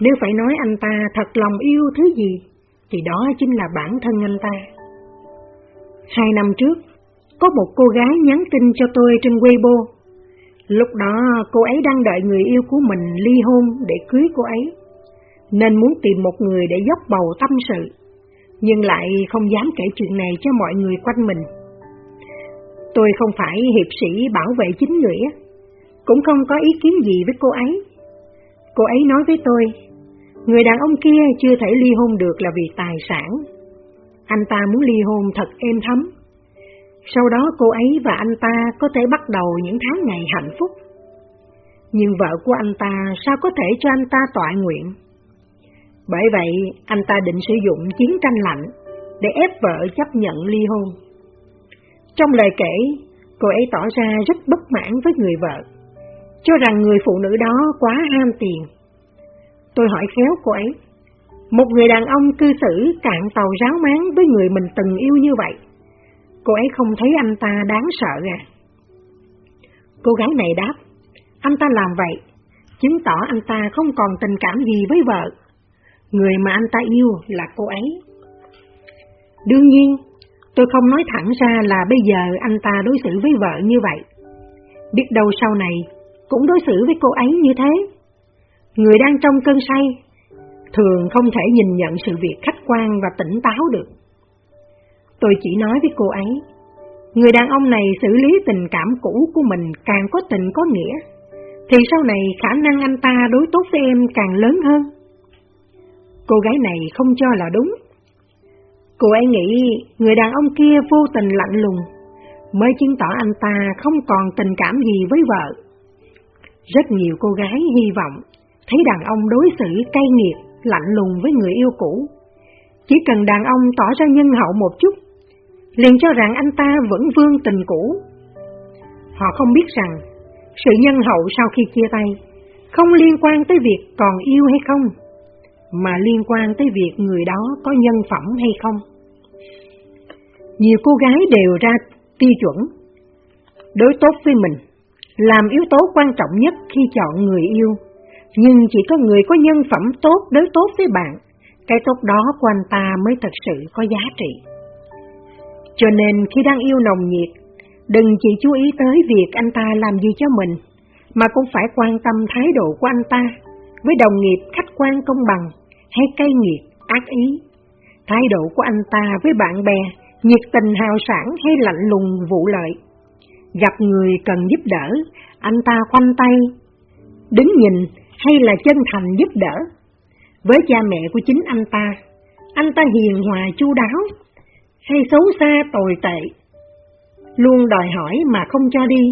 Nếu phải nói anh ta thật lòng yêu thứ gì, thì đó chính là bản thân anh ta. Hai năm trước, có một cô gái nhắn tin cho tôi trên Weibo. Lúc đó cô ấy đang đợi người yêu của mình ly hôn để cưới cô ấy nên muốn tìm một người để dốc bầu tâm sự, nhưng lại không dám kể chuyện này cho mọi người quanh mình. Tôi không phải hiệp sĩ bảo vệ chính nghĩa, cũng không có ý kiến gì với cô ấy. Cô ấy nói với tôi, người đàn ông kia chưa thể ly hôn được là vì tài sản. Anh ta muốn ly hôn thật êm thấm, Sau đó cô ấy và anh ta có thể bắt đầu những tháng ngày hạnh phúc. Nhưng vợ của anh ta sao có thể cho anh ta tọa nguyện? Bởi vậy, anh ta định sử dụng chiến tranh lạnh để ép vợ chấp nhận ly hôn. Trong lời kể, cô ấy tỏ ra rất bất mãn với người vợ, cho rằng người phụ nữ đó quá ham tiền. Tôi hỏi khéo cô ấy, một người đàn ông cư xử cạn tàu ráo máng với người mình từng yêu như vậy, cô ấy không thấy anh ta đáng sợ à? Cô gái này đáp, anh ta làm vậy, chứng tỏ anh ta không còn tình cảm gì với vợ. Người mà anh ta yêu là cô ấy. Đương nhiên, tôi không nói thẳng ra là bây giờ anh ta đối xử với vợ như vậy. Biết đâu sau này cũng đối xử với cô ấy như thế. Người đang trong cơn say, thường không thể nhìn nhận sự việc khách quan và tỉnh táo được. Tôi chỉ nói với cô ấy, người đàn ông này xử lý tình cảm cũ của mình càng có tình có nghĩa, thì sau này khả năng anh ta đối tốt với em càng lớn hơn. Cô gái này không cho là đúng. Cô ấy nghĩ người đàn ông kia vô tình lạnh lùng, mới chứng tỏ anh ta không còn tình cảm gì với vợ. Rất nhiều cô gái hy vọng thấy đàn ông đối xử cay nghiệt, lạnh lùng với người yêu cũ. Chỉ cần đàn ông tỏ ra nhân hậu một chút, liền cho rằng anh ta vẫn vương tình cũ. Họ không biết rằng, sự nhân hậu sau khi chia tay không liên quan tới việc còn yêu hay không, mà liên quan tới việc người đó có nhân phẩm hay không. Nhiều cô gái đều ra tiêu chuẩn, đối tốt với mình, làm yếu tố quan trọng nhất khi chọn người yêu, nhưng chỉ có người có nhân phẩm tốt đối tốt với bạn, cái tốt đó của anh ta mới thật sự có giá trị. Cho nên khi đang yêu nồng nhiệt, đừng chỉ chú ý tới việc anh ta làm gì cho mình, mà cũng phải quan tâm thái độ của anh ta với đồng nghiệp khách quan công bằng hay cay nghiệt, ác ý. Thái độ của anh ta với bạn bè, nhiệt tình hào sản hay lạnh lùng vụ lợi. Gặp người cần giúp đỡ, anh ta khoanh tay, đứng nhìn hay là chân thành giúp đỡ. Với cha mẹ của chính anh ta, anh ta hiền hòa chu đáo, hay xấu xa tồi tệ, luôn đòi hỏi mà không cho đi.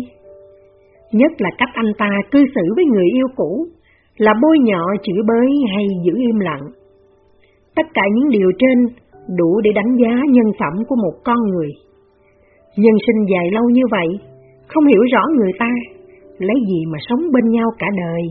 Nhất là cách anh ta cư xử với người yêu cũ, là bôi nhọ chửi bới hay giữ im lặng. Tất cả những điều trên đủ để đánh giá nhân phẩm của một con người. Nhân sinh dài lâu như vậy, không hiểu rõ người ta, lấy gì mà sống bên nhau cả đời.